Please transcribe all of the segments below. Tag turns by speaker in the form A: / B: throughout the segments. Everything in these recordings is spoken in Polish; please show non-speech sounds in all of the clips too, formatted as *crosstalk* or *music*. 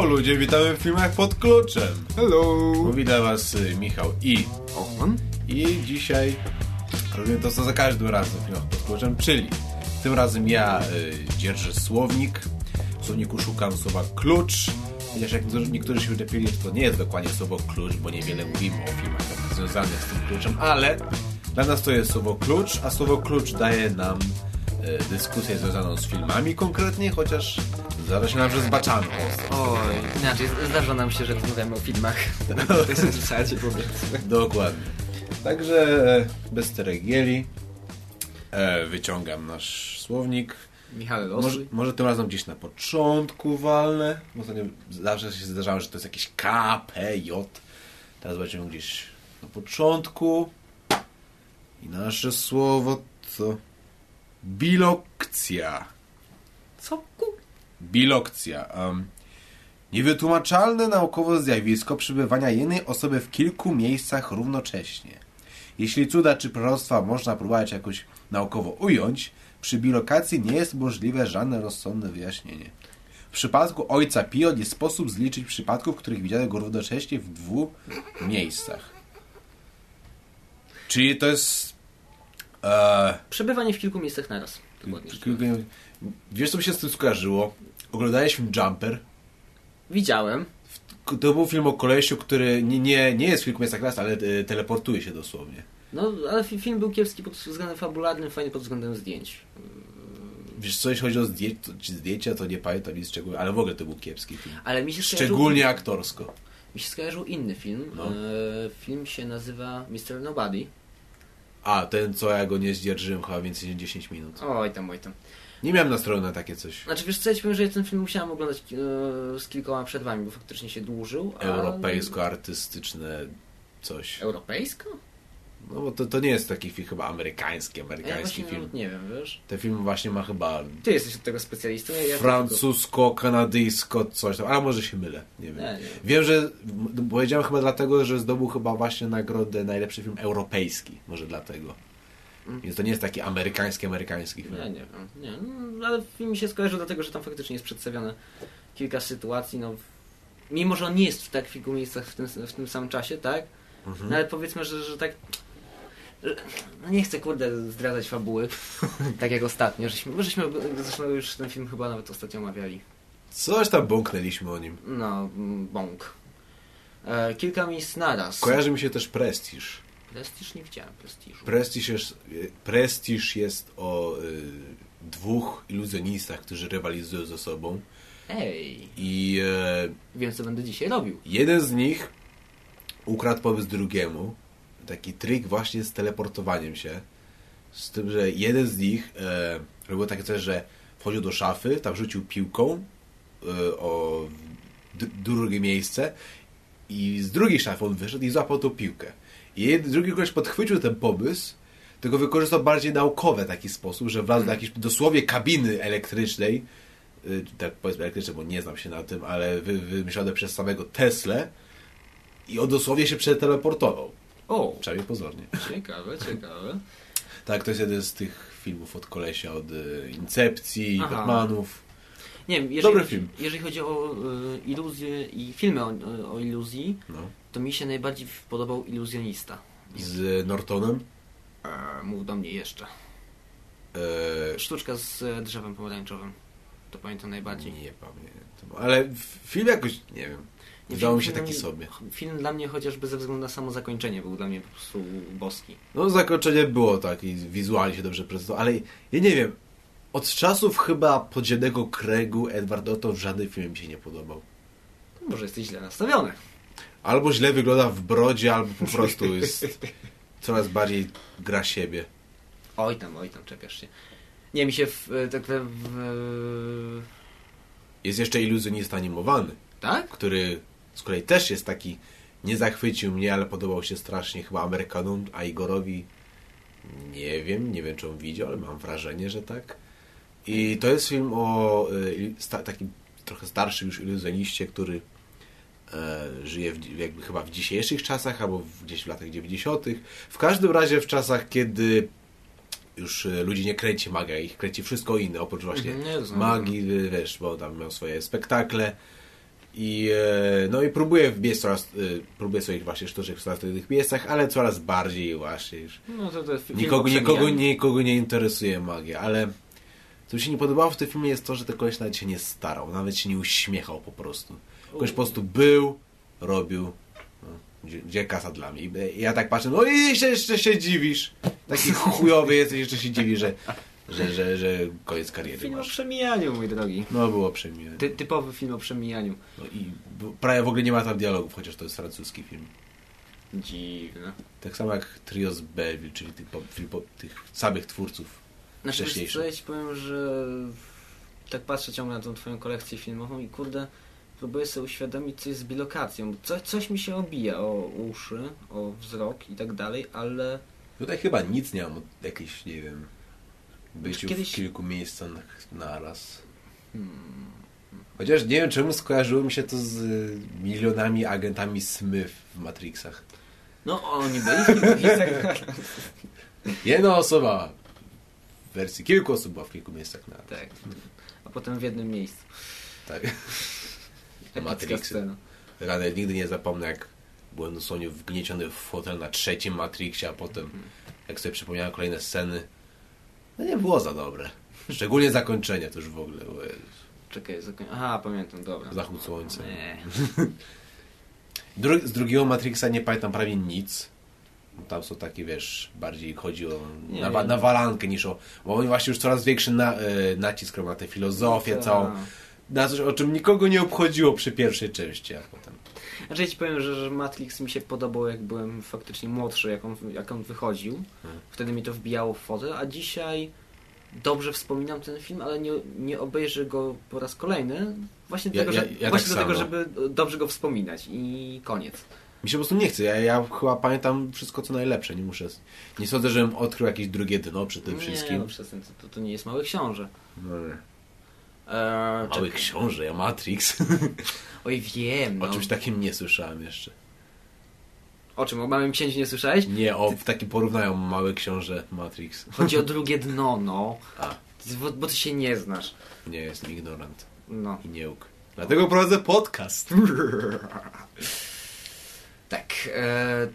A: Hello ludzie, witamy w filmach pod kluczem.
B: Hello!
A: Witam was y, Michał i
B: Ochman?
A: i dzisiaj robimy to co za każdym razem w filmach pod kluczem, czyli tym razem ja y, dzierżę słownik, w słowniku szukam słowa klucz, chociaż jak niektórzy- niektórzy się uczepili, to nie jest dokładnie słowo klucz, bo niewiele mówimy o filmach tak związanych z tym kluczem, ale dla nas to jest słowo klucz, a słowo klucz daje nam y, dyskusję związaną z filmami konkretnie, chociaż zdarza się nam, że zbaczamy.
B: Oj, inaczej, zdarza nam się, że rozmawiamy o filmach. To jest w zasadzie powiedzmy.
A: Dokładnie. Także e, bez teregieli e, wyciągam nasz słownik.
B: Michał
A: Może, może tym razem gdzieś na początku ostatnio zawsze się zdarzało, że to jest jakieś K, P, J. Teraz będziemy gdzieś na początku. I nasze słowo to bilokcja.
B: Co ku...
A: Bilokcja. Um, niewytłumaczalne naukowo zjawisko przebywania jednej osoby w kilku miejscach równocześnie. Jeśli cuda czy proroctwa można próbować jakoś naukowo ująć, przy bilokacji nie jest możliwe żadne rozsądne wyjaśnienie. W przypadku ojca Pio nie sposób zliczyć przypadków, w których widziano go równocześnie w dwóch miejscach. Czyli to jest... E,
B: Przebywanie w kilku miejscach naraz. Dokładnie. biorąc.
A: Wiesz, co mi się z tym skojarzyło? Oglądałeś film Jumper?
B: Widziałem.
A: To był film o kolesiu, który nie, nie, nie jest miejscach raz, ale e, teleportuje się dosłownie.
B: No, ale fi- film był kiepski pod względem fabularnym, fajny pod względem zdjęć.
A: Wiesz, co jeśli chodzi o zdję zdjęcia, to nie pamiętam nic szczególnie, ale w ogóle to był kiepski film.
B: Ale mi się skojarzył,
A: Szczególnie aktorsko.
B: mi się skojarzył inny film.
A: No.
B: E, film się nazywa Mr. Nobody.
A: A, ten, co ja go nie zdzierżyłem chyba więcej niż 10 minut.
B: Oj tam, oj tam.
A: Nie miałem nastroju na takie coś.
B: Znaczy wiesz co, ja ci powiem, że ja ten film musiałem oglądać e, z kilkoma przerwami, bo faktycznie się dłużył. a-
A: Europejsko-artystyczne coś.
B: Europejsko?
A: No bo to, to nie jest taki film chyba amerykański,
B: Ja
A: amerykański
B: właśnie
A: film.
B: nawet nie wiem, wiesz?
A: Ten film właśnie ma chyba
B: Ty jesteś od tego specjalistą. Ja, ja
A: francusko-kanadyjsko coś tam, a może się mylę, nie wiem.
B: Nie, nie.
A: Wiem, że powiedziałem chyba dlatego, że zdobył chyba właśnie nagrodę najlepszy film europejski, może dlatego.
B: Mm.
A: Więc to nie jest taki amerykański, amerykański film.
B: Nie, nie wiem. Nie, no, ale film mi się skojarzył dlatego, że tam faktycznie jest przedstawione kilka sytuacji, no... Mimo, że on nie jest w tak kilku miejscach w tym, w tym samym czasie, tak?
A: Mhm.
B: No ale powiedzmy, że, że tak... No nie chcę, kurde, zdradzać fabuły, *laughs* tak jak ostatnio, żeśmy, żeśmy zresztą już ten film chyba nawet ostatnio omawiali.
A: Coś tam bąknęliśmy o nim.
B: No, bąk. E, kilka miejsc naraz.
A: Kojarzy mi się też Prestiż.
B: Prestiż nie widziałem, prestiżu.
A: Prestiż jest, Prestiż jest o y, dwóch iluzjonistach, którzy rywalizują ze sobą
B: Ej,
A: i e,
B: wiem co będę dzisiaj robił.
A: jeden z nich ukradł pomysł drugiemu. Taki trik właśnie z teleportowaniem się. Z tym, że jeden z nich e, robił takie coś, że wchodził do szafy, tam rzucił piłką e, o drugie miejsce i z drugiej szafy on wyszedł i złapał tą piłkę. I drugi koleś podchwycił ten pomysł, tylko wykorzystał bardziej naukowy taki sposób, że wlazł do jakiejś dosłownie kabiny elektrycznej, y, tak powiedzmy elektrycznej, bo nie znam się na tym, ale wy, wymyślone przez samego Tesla i on dosłownie się przeteleportował.
B: O,
A: Przynajmniej pozornie.
B: ciekawe, ciekawe. *laughs*
A: Tak, to jest jeden z tych filmów od kolesia, od y, Incepcji,
B: Aha.
A: Batmanów.
B: Nie wiem, jeżeli,
A: Dobry film.
B: jeżeli chodzi o y, iluzje i filmy o, o iluzji,
A: No.
B: To mi się najbardziej podobał Iluzjonista.
A: Z Nortonem.
B: E, mów do mnie jeszcze.
A: E,
B: Sztuczka z e, drzewem pomarańczowym. To pamiętam najbardziej.
A: nie pamiętam. Ale film jakoś, nie wiem,
B: Nie,
A: mi
B: film-
A: się taki
B: film-
A: sobie.
B: Film dla mnie chociażby ze względu na samo zakończenie był dla mnie po prostu boski.
A: No zakończenie było tak i wizualnie się dobrze prezentowało, ale ja nie wiem, od czasów chyba podziemnego kręgu Edward Norton w żadnym filmie mi się nie podobał.
B: Może jesteś źle nastawiony.
A: Albo źle wygląda w brodzie, albo po prostu jest *laughs* coraz bardziej gra siebie.
B: Oj tam, oj tam, czepiasz się. Nie, mi się w, e, tak w, w...
A: Jest jeszcze iluzjonista animowany,
B: Tak?
A: który z kolei też jest taki, nie zachwycił mnie, ale podobał się strasznie chyba Amerykanom, a Igorowi nie wiem, nie wiem czy on widział, ale mam wrażenie, że tak. I to jest film o y, sta, takim trochę starszym już iluzjoniście, który żyje w, jakby chyba w dzisiejszych czasach, albo gdzieś w latach 90. W każdym razie w czasach, kiedy już e, ludzi nie kręci magia, ich kręci wszystko inne, oprócz właśnie
B: Mhm, nie,
A: magii, wiesz, bo tam miał swoje spektakle I, e, no i próbuję wbiec coraz, e, próbuję swoich właśnie sztuczek w coraz tych miejscach, ale coraz bardziej właśnie już.
B: No to, to
A: Nikogo, nikogo, nikogo nie interesuje magia, ale co mi się nie podobało w tym filmie jest to, że ten koleś nawet się nie starał, nawet się nie uśmiechał po prostu. Koleś po prostu był, robił, no, gdzie, gdzie kasa dla mnie. I ja tak patrzę, no i jeszcze, jeszcze się dziwisz. Taki chujowy jesteś, jeszcze się dziwisz, że, że, że, że koniec kariery
B: Film o
A: masz.
B: przemijaniu, mój drogi.
A: No było przemiłe.
B: Ty, typowy film o przemijaniu.
A: No i prawie w ogóle nie ma tam dialogów, chociaż to jest francuski film.
B: Dziwne.
A: Tak samo jak Trio z Belleville, czyli tych, po, tych samych twórców.
B: Znaczy, wiesz
A: Wcześniejszy.
B: co, ja ci powiem, że tak patrzę ciągle na tą twoją kolekcję filmową i kurde, próbuję sobie uświadomić coś z bilokacją. Co, coś mi się obija o uszy, o wzrok i tak dalej, ale
A: Tutaj chyba nic nie mam od jakiejś, nie wiem, byciu
B: Kiedyś-
A: w kilku miejscach naraz.
B: hmm,
A: Chociaż nie wiem czemu skojarzyło mi się to z milionami agentami Smith w Matrixach.
B: no oni byli w kilku miejscach.
A: Jedna osoba w wersji kilku osób była w kilku miejscach naraz.
B: tak. A potem w jednym miejscu.
A: tak. Matrixy. Radę nigdy nie zapomnę, jak byłem dosłownie wgnieciony w fotel na trzecim Matrixie, a potem,
B: Mhm.
A: jak sobie przypomniałem kolejne sceny, no nie było za dobre. Szczególnie zakończenie to już w ogóle. o Jezu.
B: Czekaj, zakoń... Aha, pamiętam, dobra.
A: Zachód słońca.
B: Nie. *laughs*
A: Dru- z drugiego Matrixa nie pamiętam prawie nic. Tam są takie, wiesz, bardziej chodzi o
B: Nie,
A: nawa- nawalankę niż o... Bo oni właśnie już coraz większy na, e, nacisk robią na tę filozofię
B: Tak.
A: całą. Na coś, o czym nikogo nie obchodziło przy pierwszej części, a potem...
B: Znaczy ja ci powiem, że, że Matrix mi się podobał jak byłem faktycznie młodszy, jak on, jak on wychodził.
A: Hmm.
B: Wtedy mi to wbijało w fotę, a dzisiaj dobrze wspominam ten film, ale nie, nie obejrzę go po raz kolejny. Właśnie
A: Ja-
B: dlatego,
A: ja-
B: że,
A: ja
B: właśnie
A: tak
B: dlatego
A: samo.
B: żeby dobrze go wspominać i koniec.
A: Mi się po prostu nie chce. Ja, ja chyba pamiętam wszystko, co najlepsze. Nie muszę... Nie sądzę, żebym odkrył jakieś drugie dno przy tym
B: nie,
A: wszystkim.
B: no przestań, to, to nie jest mały książę.
A: No, nie.
B: Eee,
A: Mały książę, ja Matrix. *laughs*
B: Oj wiem, no.
A: o czymś takim nie słyszałem jeszcze.
B: O czym? O Małym Księciu nie słyszałeś?
A: Nie, o w takim porównają Mały Książę Matrix. *laughs*
B: Chodzi o drugie *laughs* dno, no.
A: A,
B: Bo, bo ty się nie znasz.
A: nie, jestem ignorant.
B: No.
A: i nie łuk. Dlatego prowadzę podcast.
B: Tak. E,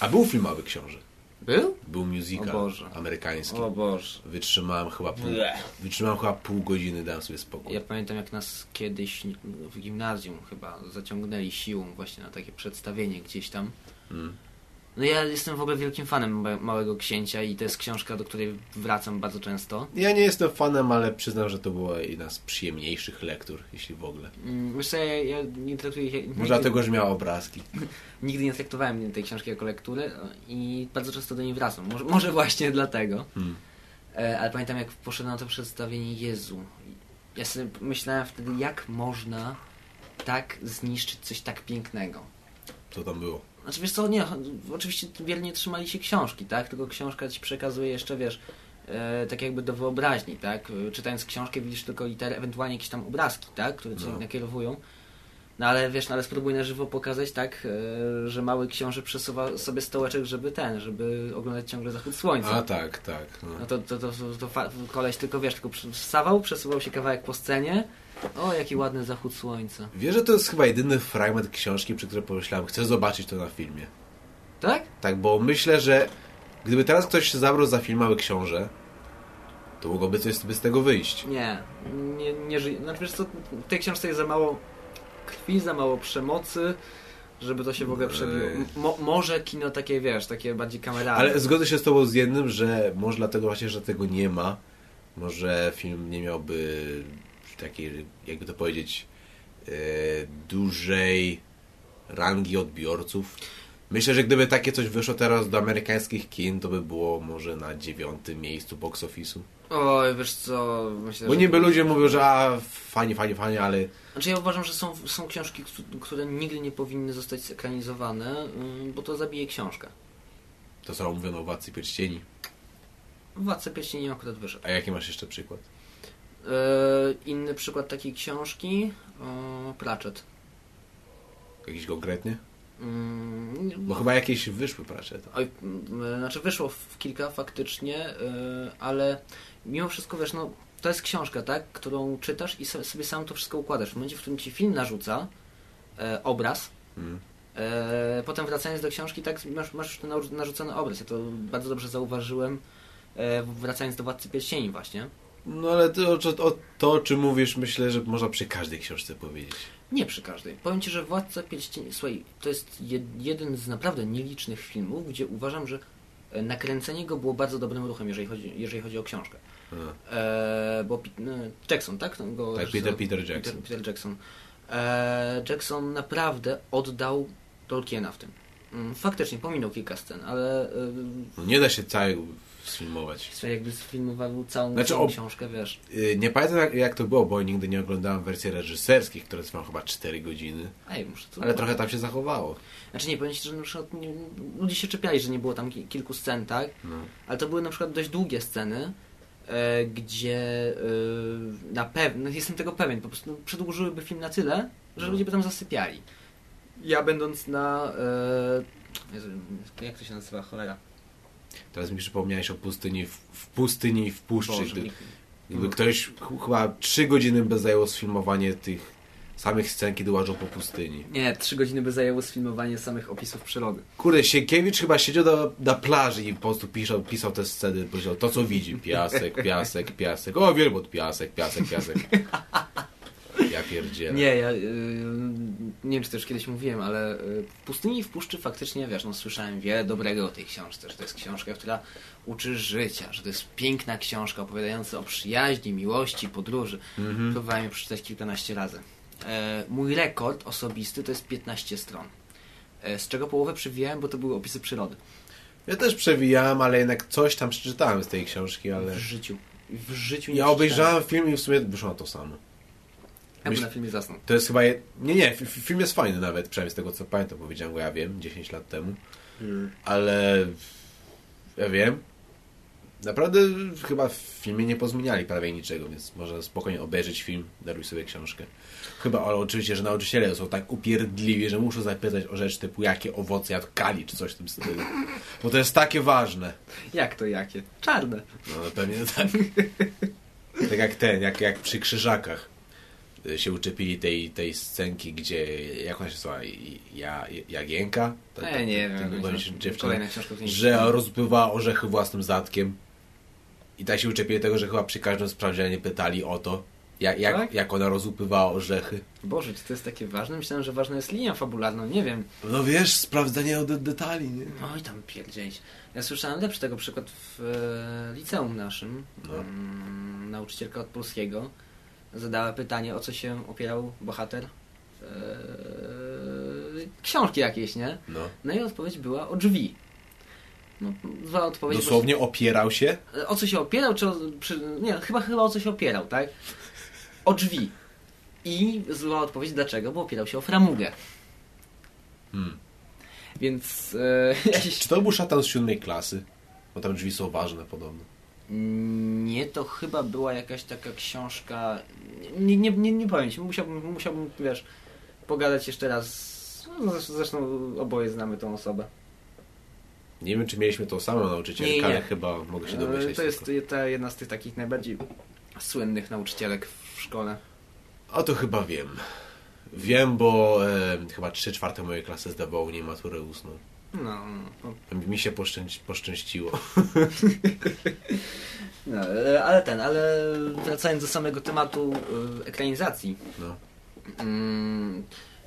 A: A był film Mały Książę.
B: Był?
A: Był musical
B: O Boże.
A: amerykański.
B: O Boże.
A: Wytrzymałem chyba pół, wytrzymałem chyba pół godziny, dałem sobie spokój.
B: Ja pamiętam jak nas kiedyś w gimnazjum chyba zaciągnęli siłą właśnie na takie przedstawienie gdzieś tam.
A: Mm.
B: No ja jestem w ogóle wielkim fanem Ma- Małego Księcia i to jest książka, do której wracam bardzo często.
A: Ja nie jestem fanem, ale przyznam, że to była jedna z przyjemniejszych lektur, jeśli w ogóle.
B: Mm, Wiesz co, ja, ja nie traktuję...
A: Może
B: nigdy,
A: dlatego, że miała obrazki. *laughs*
B: nigdy nie traktowałem tej książki jako lektury i bardzo często do niej wracam. Może, może właśnie dlatego.
A: Hmm.
B: E, ale pamiętam jak poszedłem na to przedstawienie Jezu. Ja sobie myślałem wtedy, jak można tak zniszczyć coś tak pięknego.
A: Co tam było?
B: Znaczy wiesz co, nie, oczywiście wiernie trzymali się książki, tak? Tylko książka ci przekazuje jeszcze, wiesz, e, tak jakby do wyobraźni, tak? Czytając książkę widzisz tylko litery, ewentualnie jakieś tam obrazki, tak? Które cię
A: No.
B: nakierowują. No ale wiesz, no, ale spróbuj na żywo pokazać, tak? E, że mały książę przesuwa sobie stołeczek, żeby ten, żeby oglądać ciągle zachód słońca.
A: A tak, tak. No.
B: No to, to, to, to, koleś tylko, wiesz, tylko wstawał, przesuwał się kawałek po scenie. O, jaki ładny zachód słońca.
A: Wiesz, że to jest chyba jedyny fragment książki, przy którym pomyślałem, chcę zobaczyć to na filmie.
B: Tak?
A: Tak, bo myślę, że gdyby teraz ktoś się zabrał za film Mały Książę, to mogłoby coś z tego wyjść.
B: Nie, nie, nie żyje. Znaczy wiesz co, tej książce jest za mało krwi, za mało przemocy, żeby to się w ogóle przebiło. Mo, może kino takie, wiesz, takie bardziej kameralne.
A: Ale zgodzę się z tobą z jednym, że może dlatego właśnie, że tego nie ma, może film nie miałby takiej, jakby to powiedzieć, e, dużej rangi odbiorców. Myślę, że gdyby takie coś wyszło teraz do amerykańskich kin, to by było może na dziewiątym miejscu box office'u.
B: Oj, wiesz co, myślę,
A: Bo niby ludzie mówią, że a, fajnie, fajnie, fajnie, ale
B: Znaczy ja uważam, że są, są książki, któ- które nigdy nie powinny zostać zekranizowane, ym, bo to zabije książkę.
A: to co mówiono o Władcy Pierścieni.
B: Władca Pierścieni akurat wyszedł.
A: A jaki masz jeszcze przykład?
B: Yy, inny przykład takiej książki, yy, Pratchett.
A: Jakiś konkretnie?
B: Ym,
A: Bo chyba jakieś wyszły pracze. To.
B: Oj, m, znaczy wyszło w kilka faktycznie, y, ale mimo wszystko wiesz, no to jest książka, tak, którą czytasz i so- sobie sam to wszystko układasz. W momencie, w którym ci film narzuca, e, obraz.
A: Mm.
B: E, potem wracając do książki, tak masz, masz ten narzu- narzucony obraz. Ja to bardzo dobrze zauważyłem, e, wracając do Władcy Pierścieni właśnie.
A: No ale to, o, o, to, o czym mówisz, myślę, że można przy każdej książce powiedzieć.
B: Nie przy każdej. Powiem Ci, że Władca Pierścieni, słuchaj, to jest jed, jeden z naprawdę nielicznych filmów, gdzie uważam, że e, nakręcenie go było bardzo dobrym ruchem, jeżeli chodzi, jeżeli chodzi o książkę. E, bo e, Jackson, tak? Go
A: Tak, Peter- Peter Jackson.
B: Peter, Peter Jackson. E, Jackson naprawdę oddał Tolkiena w tym. Mm, Faktycznie pominął kilka scen, ale e,
A: No, nie da się całego sfilmować.
B: słuchaj, jakby sfilmował całą,
A: Znaczy,
B: całą
A: o-
B: książkę, wiesz.
A: Yy, Nie pamiętam jak, jak to było, bo nigdy nie oglądałem wersji reżyserskich, które trwają chyba 4 godziny.
B: Ej, muszę to
A: Ale trochę tam się zachowało.
B: Znaczy nie, powiem Ci, że na przykład ludzie się czepiali, że nie było tam ki- kilku scen, tak?
A: No.
B: Ale to były na przykład dość długie sceny, e, gdzie e, na pewno, jestem tego pewien, po prostu przedłużyłyby film na tyle, że
A: No.
B: ludzie by tam zasypiali. Ja będąc na... E, Jezu, jak to się nazywa, cholera?
A: Teraz mi przypomniałeś o pustyni w, w pustyni i w puszczy.
B: Boże,
A: Gdy, gdyby ktoś ch- chyba 3 godziny by zajęło sfilmowanie tych samych scen, kiedy łażą po pustyni.
B: Nie, trzy godziny by zajęło sfilmowanie samych opisów przyrody.
A: Kurde, Sienkiewicz chyba siedział na, na plaży i po prostu pisał, pisał te sceny, powiedział to co widzi. Piasek, piasek, piasek. O, wielbłąd, piasek, piasek, piasek. *laughs* Ja pierdzielę.
B: Nie, ja y, nie wiem, czy już kiedyś mówiłem, ale y, w pustyni i w puszczy faktycznie, wiesz, no słyszałem wiele dobrego o tej książce, że to jest książka, która uczy życia, że to jest piękna książka opowiadająca o przyjaźni, miłości, podróży.
A: Mhm.
B: Próbowałem ją przeczytać kilkanaście razy. E, mój rekord osobisty to jest 15 stron. E, z czego połowę przewijałem, bo to były opisy przyrody.
A: Ja też przewijałem, ale jednak coś tam przeczytałem z tej książki, ale...
B: W życiu. W życiu nie
A: Ja obejrzałem film i w sumie wyszło to samo.
B: Ja bym na filmie zasnął.
A: To jest chyba... Je... Nie, nie, film jest fajny nawet, przynajmniej z tego co pamiętam, powiedziałem go ja wiem, 10 lat temu. Ale... Ja wiem. Naprawdę chyba w filmie nie pozmieniali prawie niczego, więc można spokojnie obejrzeć film, daruj sobie książkę. Chyba, ale oczywiście, że nauczyciele są tak upierdliwi, że muszą zapytać o rzecz typu jakie owoce jadł Kali, czy coś w tym stylu. Bo to jest takie ważne.
B: Jak to jakie? Czarne.
A: No pewnie tak. tak jak ten, jak, jak przy krzyżakach się uczepili tej, tej scenki, gdzie, jak ona się nazywa, ja, Jagienka? Ta- ta-
B: Ja E, nie
A: ta-
B: wiem.
A: ta- ta- dziewczyna, że rozpływała orzechy własnym zatkiem. I tak się uczepili tego, że chyba przy każdym sprawdzianie pytali o to, jak, jak,
B: Tak?
A: jak ona rozupywała orzechy.
B: Boże, czy to jest takie ważne? Myślałem, że ważna jest linia fabularna, nie wiem.
A: No wiesz, sprawdzanie o de detali, nie?
B: Oj, tam pierdzieć. Ja słyszałem lepszy tego przykład w e, liceum naszym.
A: No.
B: Mm, nauczycielka od polskiego zadała pytanie, o co się opierał bohater e, książki jakieś, nie?
A: No.
B: No i odpowiedź była o drzwi. No, zła odpowiedź.
A: Dosłownie opierał się?
B: bo- O co się opierał, czy o, nie, chyba, chyba o co się opierał, tak? O drzwi. I zła odpowiedź dlaczego, bo opierał się o framugę.
A: Hmm.
B: Więc e, *laughs* się
A: Czy to był szatan z siódmej klasy? Bo tam drzwi są ważne podobno.
B: Nie, to chyba była jakaś taka książka. Nie, nie, nie, nie powiem ci, musiałbym, musiałbym, wiesz, pogadać jeszcze raz. No, zresztą- oboje znamy tą osobę.
A: Nie wiem, czy mieliśmy tą samą nauczycielkę,
B: Nie, nie.
A: ale chyba mogę się domyśleć.
B: E, To jest ta jedna z tych takich najbardziej słynnych nauczycielek w szkole.
A: O to chyba wiem. Wiem, bo e, chyba 3 czwarte mojej klasy zdawało niej maturę ustną.
B: No, no,
A: Mi się poszczęś, poszczęściło. *laughs*
B: no, ale ten, ale wracając do samego tematu e, ekranizacji.
A: No.
B: Mm,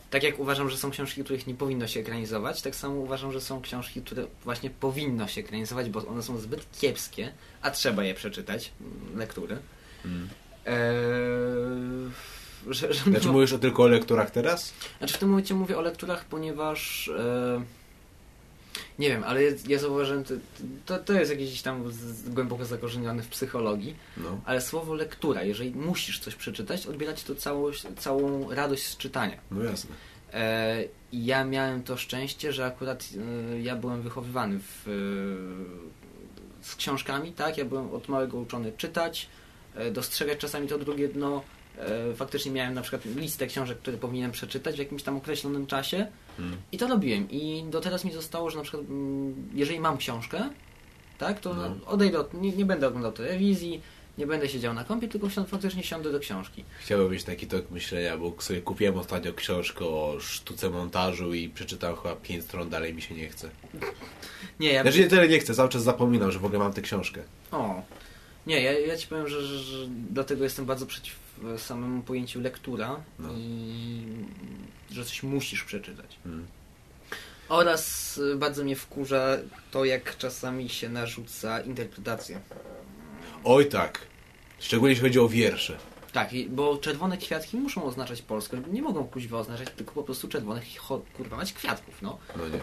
B: tak jak uważam, że są książki, których nie powinno się ekranizować, tak samo uważam, że są książki, które właśnie powinno się ekranizować, bo one są zbyt kiepskie, a trzeba je przeczytać, mm, lektury.
A: Mm.
B: Eee, że, że
A: Znaczy mówisz o tylko o lekturach teraz?
B: znaczy w tym momencie mówię o lekturach, ponieważ e, nie wiem, ale ja, zauważyłem, to, to, to jest jakiś tam z, głęboko zakorzeniony w psychologii,
A: No.
B: ale słowo lektura, jeżeli musisz coś przeczytać, odbiera ci to całość, całą radość z czytania.
A: No jasne.
B: E, ja miałem to szczęście, że akurat e, ja byłem wychowywany w, e, z książkami, tak? Ja byłem od małego uczony czytać, e, dostrzegać czasami to drugie dno. E, faktycznie miałem na przykład listę książek, które powinienem przeczytać w jakimś tam określonym czasie I to robiłem. I do teraz mi zostało, że na przykład mm, jeżeli mam książkę, tak, to
A: No.
B: odejdę, od, nie, nie będę oglądał telewizji, Nie będę siedział na kąpie, tylko faktycznie siądę do książki.
A: Chciałbym mieć taki tok myślenia, bo sobie kupiłem ostatnio książkę o sztuce montażu i przeczytałem chyba 5 stron, dalej mi się nie chce. *laughs*
B: Nie, ja...
A: Znaczy nie tyle nie chcę, cały czas zapominam, że w ogóle mam tę książkę.
B: O. Nie, ja, ja ci powiem, że, że, że dlatego jestem bardzo przeciw e, samemu pojęciu lektura
A: No.
B: i że coś musisz przeczytać.
A: Mm.
B: Oraz y, bardzo mnie wkurza to, jak czasami się narzuca interpretację.
A: Oj tak. Szczególnie jeśli chodzi o wiersze.
B: Tak, bo czerwone kwiatki muszą oznaczać Polskę. Nie mogą kuźwa oznaczać tylko po prostu czerwonych kurwa mać kwiatków, no.
A: No nie.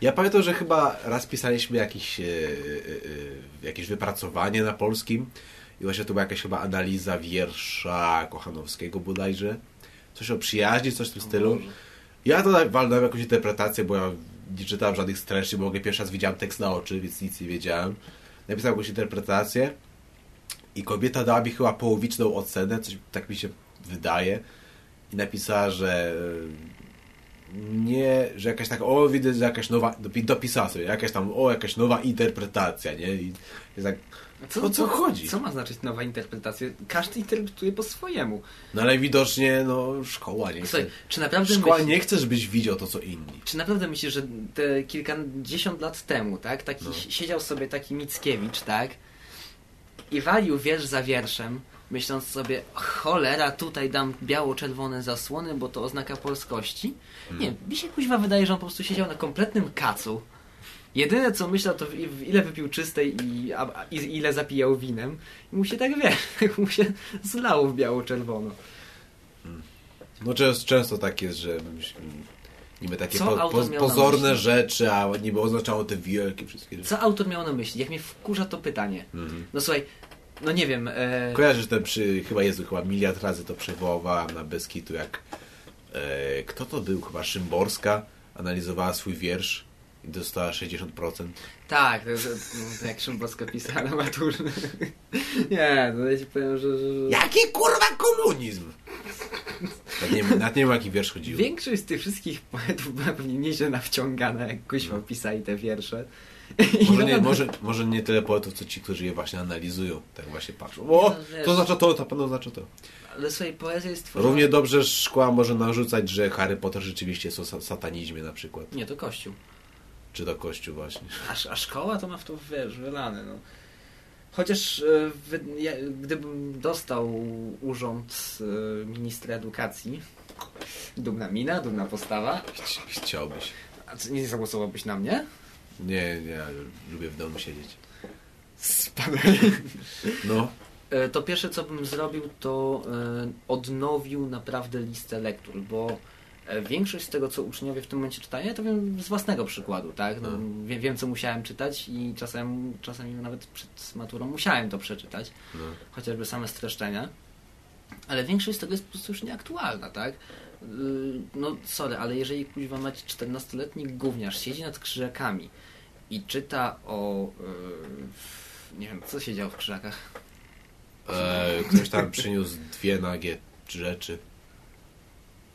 A: Ja pamiętam, że chyba raz pisaliśmy jakieś, e, e, e, jakieś wypracowanie na polskim i właśnie to była jakaś chyba analiza wiersza Kochanowskiego bodajże. Coś o przyjaźni, coś w tym stylu. Ja to tak walnąłem jakąś interpretację, bo ja nie czytałem żadnych streszczeń, bo pierwszy raz widziałem tekst na oczy, więc nic nie wiedziałem. Napisałem jakąś interpretację i kobieta dała mi chyba połowiczną ocenę, coś tak mi się wydaje. I napisała, że nie, że jakaś taka, o widzę, że jakaś nowa, dopi- dopisała sobie, jakaś tam, o jakaś nowa interpretacja, nie? I jest tak, o co chodzi?
B: Co ma znaczyć nowa interpretacja? Każdy interpretuje po swojemu.
A: No ale widocznie, no, szkoła nie chce.
B: Słuchaj, czy naprawdę
A: Szkoła
B: myśl-
A: nie chce, żebyś widział to, co inni.
B: Czy naprawdę myślisz, że te kilkadziesiąt lat temu, tak, taki
A: No.
B: siedział sobie taki Mickiewicz, tak, i walił wiersz za wierszem, myśląc sobie, cholera, tutaj dam biało-czerwone zasłony, bo to oznaka polskości? Nie, mi się kuźwa wydaje, że on po prostu siedział na kompletnym kacu. Jedyne co myślał to ile wypił czystej i, a, i ile zapijał winem. I mu się tak wie, tak *laughs* mu się zlało w biało-czerwono.
A: No często, często tak jest, że niby takie po, po, pozorne rzeczy, a niby oznaczało te wielkie wszystkie rzeczy.
B: Co autor miał na myśli? Jak mnie wkurza to pytanie.
A: Mhm.
B: No słuchaj, no nie wiem. E...
A: Kojarzysz ten przy, chyba Jezu, chyba miliard razy to przywoływałem na Beskitu, jak e, kto to był? Chyba Szymborska analizowała swój wiersz i dostała 60%.
B: Tak, to, to, no, to jak Szymborska pisała na maturze. *laughs* nie, no ja ci powiem, że... że.
A: Jaki kurwa komunizm? Nawet nie, wiem- nawet nie wiem, jaki wiersz chodziło.
B: Większość z tych wszystkich poetów była pewnie nieźle nawciągana, jak kuźwa pisali te wiersze. I
A: Może nie,
B: naprawdę-
A: może, może nie tyle poetów, co ci, którzy je właśnie analizują. Tak właśnie patrzą. O,
B: No,
A: to oznacza to, to pewno oznacza to.
B: Ale słuchaj, poezja jest tworzona...
A: Równie dobrze szkoła może narzucać, że Harry Potter rzeczywiście jest o sa- satanizmie na przykład.
B: Nie, to Kościół.
A: Czy do kościół właśnie.
B: A, a szkoła to ma w to, wiesz, wylane, no. Chociaż e, ja, gdybym dostał urząd e, ministra edukacji, dumna mina, dumna postawa,
A: Chci- Chciałbyś.
B: a co, nie zagłosowałbyś na mnie?
A: Nie, nie, ja lubię w domu siedzieć.
B: Spadaj.
A: No,
B: E, To pierwsze, co bym zrobił, to e, odnowił naprawdę listę lektur, bo e, większość z tego, co uczniowie w tym momencie czytają, ja to wiem z własnego przykładu, tak? No,
A: No.
B: wie, wiem, co musiałem czytać i czasem, czasami nawet przed maturą musiałem to przeczytać.
A: no.
B: chociażby same streszczenia, ale większość z tego jest po prostu już nieaktualna, tak? Yy, No sorry, ale jeżeli kuźwa macie 14-letni gówniarz siedzi nad krzyżakami i czyta o yy, nie wiem, co się działo w krzyżakach.
A: E, ktoś tam przyniósł dwie nagie rzeczy.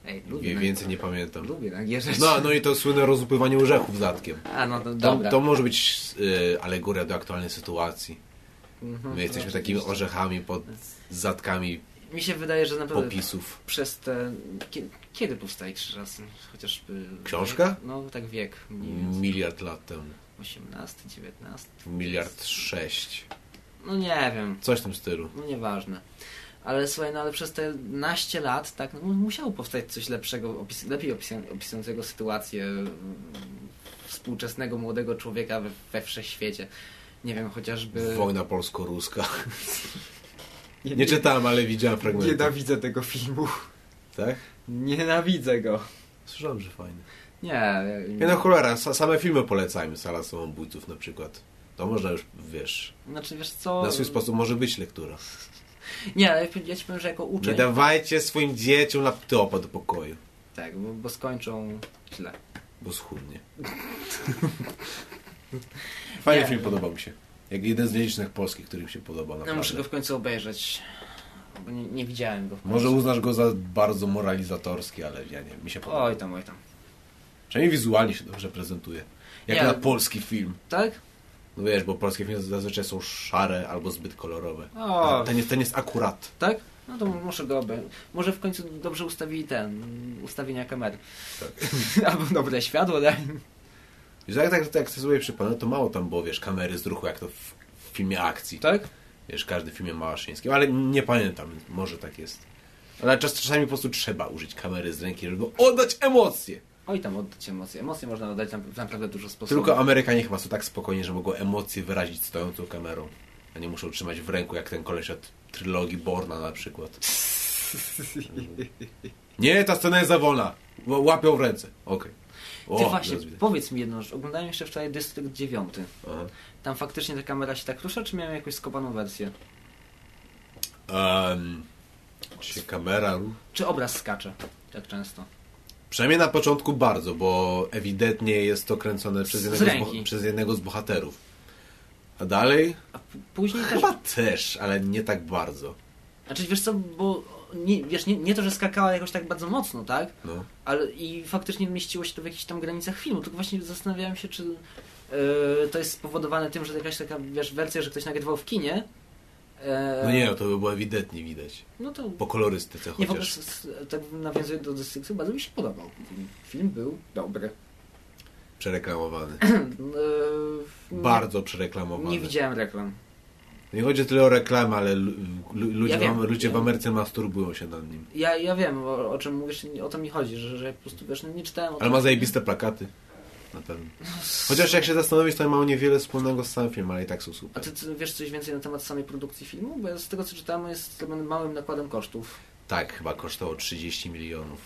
B: Ej, lubię,
A: więcej nie pamiętam.
B: lubię nagie rzeczy.
A: No, no i to słynne rozupywanie orzechów zatkiem.
B: A, no to
A: To,
B: dobra.
A: to może być e, alegoria do aktualnej sytuacji.
B: Mhm,
A: My jesteśmy takimi orzechami pod zatkami
B: Mi się wydaje, że naprawdę
A: popisów.
B: przez te... Kie- Kiedy powstaje krzyżacy? Chociażby...
A: Książka?
B: Wiek, no tak wiek.
A: Miliard lat temu.
B: 18, 19.
A: Miliard sześć.
B: No nie wiem.
A: Coś w tym stylu.
B: No nieważne. Ale słuchaj, no ale przez te naście lat, tak, no, musiało powstać coś lepszego, opis, lepiej opisują- opisującego sytuację mm, współczesnego młodego człowieka we, we wszechświecie. Nie wiem, chociażby...
A: Wojna polsko-ruska. *laughs* Nie czytałem, ale widziałem fragmenty.
B: Nienawidzę tego filmu.
A: Tak?
B: Nienawidzę go.
A: Słyszałem, że fajny.
B: Nie,
A: Nie no cholera, sa- same filmy polecajmy. Sala samobójców na przykład. To można już, wiesz,
B: Znaczy wiesz co...
A: na swój sposób może być lektura. *laughs*
B: Nie, ale ja ci powiem, że jako
A: Nie
B: uczeń...
A: dawajcie swoim dzieciom laptopa do pokoju,
B: Tak, bo, bo skończą źle.
A: bo schudnie. *laughs* Fajny
B: Nie.
A: film, podobał mi się. Jak jeden z nielicznych polskich, który mi się podobał
B: Ja
A: naprawdę.
B: muszę go w końcu obejrzeć, bo nie, nie widziałem go. w
A: Może uznasz go za bardzo moralizatorski, ale ja nie, mi się podoba.
B: Oj tam, oj tam.
A: Przynajmniej wizualnie się dobrze prezentuje. Jak
B: Nie,
A: na polski film.
B: Tak?
A: No wiesz, bo polskie filmy zazwyczaj są szare albo zbyt kolorowe.
B: O.
A: Ten jest, ten jest akurat.
B: Tak? No to może go obe... Może w końcu dobrze ustawili ten, ustawienia kamery.
A: Tak. *laughs*
B: Albo dobre światło daj.
A: Wiesz, jak tak, tak sobie przypomnę, to mało tam było, wiesz, kamery z ruchu, jak to w, filmie akcji.
B: Tak?
A: Wiesz, każdy w filmie Małaszyńskim, ale nie pamiętam, może tak jest. Ale czas, czasami po prostu trzeba użyć kamery z ręki, żeby oddać emocje.
B: Oj tam oddać emocje. Emocje można oddać na naprawdę dużo sposobów.
A: Tylko Amerykanie chyba są tak spokojni, że mogą emocje wyrazić stojącą kamerą, a nie muszą trzymać w ręku, jak ten koleś od trylogii Borna na przykład. *laughs* Nie, ta scena jest za wolna. Łapią w ręce. Okej.
B: Ty
A: O,
B: właśnie, powiedz mi jedną rzecz. Oglądałem jeszcze wczoraj Dystrykt 9.
A: Aha.
B: Tam faktycznie ta kamera się tak rusza, czy miałem jakąś skopaną wersję?
A: Em, czy kamera...
B: Czy obraz skacze? Tak często.
A: Przynajmniej na początku bardzo, bo ewidentnie jest to kręcone przez
B: Z
A: jednego z, boh- przez jednego z bohaterów. A dalej?
B: A później też...
A: Chyba też, ale nie tak bardzo.
B: Znaczy wiesz co, bo nie, wiesz, nie, nie to, że skakała jakoś tak bardzo mocno, tak?
A: No.
B: Ale i faktycznie mieściło się to w jakichś tam granicach filmu, tylko właśnie zastanawiałem się, czy yy, to jest spowodowane tym, że jakaś taka, wiesz, wersja, że ktoś nagrywał w kinie. e,
A: No nie, no to by było ewidentnie widać.
B: No to...
A: Po kolorystyce
B: Nie, w ogóle
A: chociaż.
B: tak nawiązując do Dystryktu, bardzo mi się podobał. Film, był dobry.
A: Przereklamowany.
B: Yy, *clears throat*
A: Bardzo przereklamowany.
B: nie widziałem reklam.
A: Nie chodzi tyle o reklamę, ale lu- lu- ludzie,
B: Ja
A: w, ludzie w. Ameryce masturbują się nad nim.
B: Ja, ja wiem, o, o czym mówisz, o to mi chodzi, że, że po prostu, wiesz, no nie czytałem
A: Ale ma zajebiste plakaty. Na pewno. Chociaż jak się zastanowić, to mają niewiele wspólnego z samym filmem, ale i tak są
B: A
A: super.
B: ty, ty wiesz coś więcej na temat samej produkcji filmu? Bo z tego co czytałem jest zrobiony małym nakładem kosztów.
A: Tak, chyba kosztowało 30 milionów.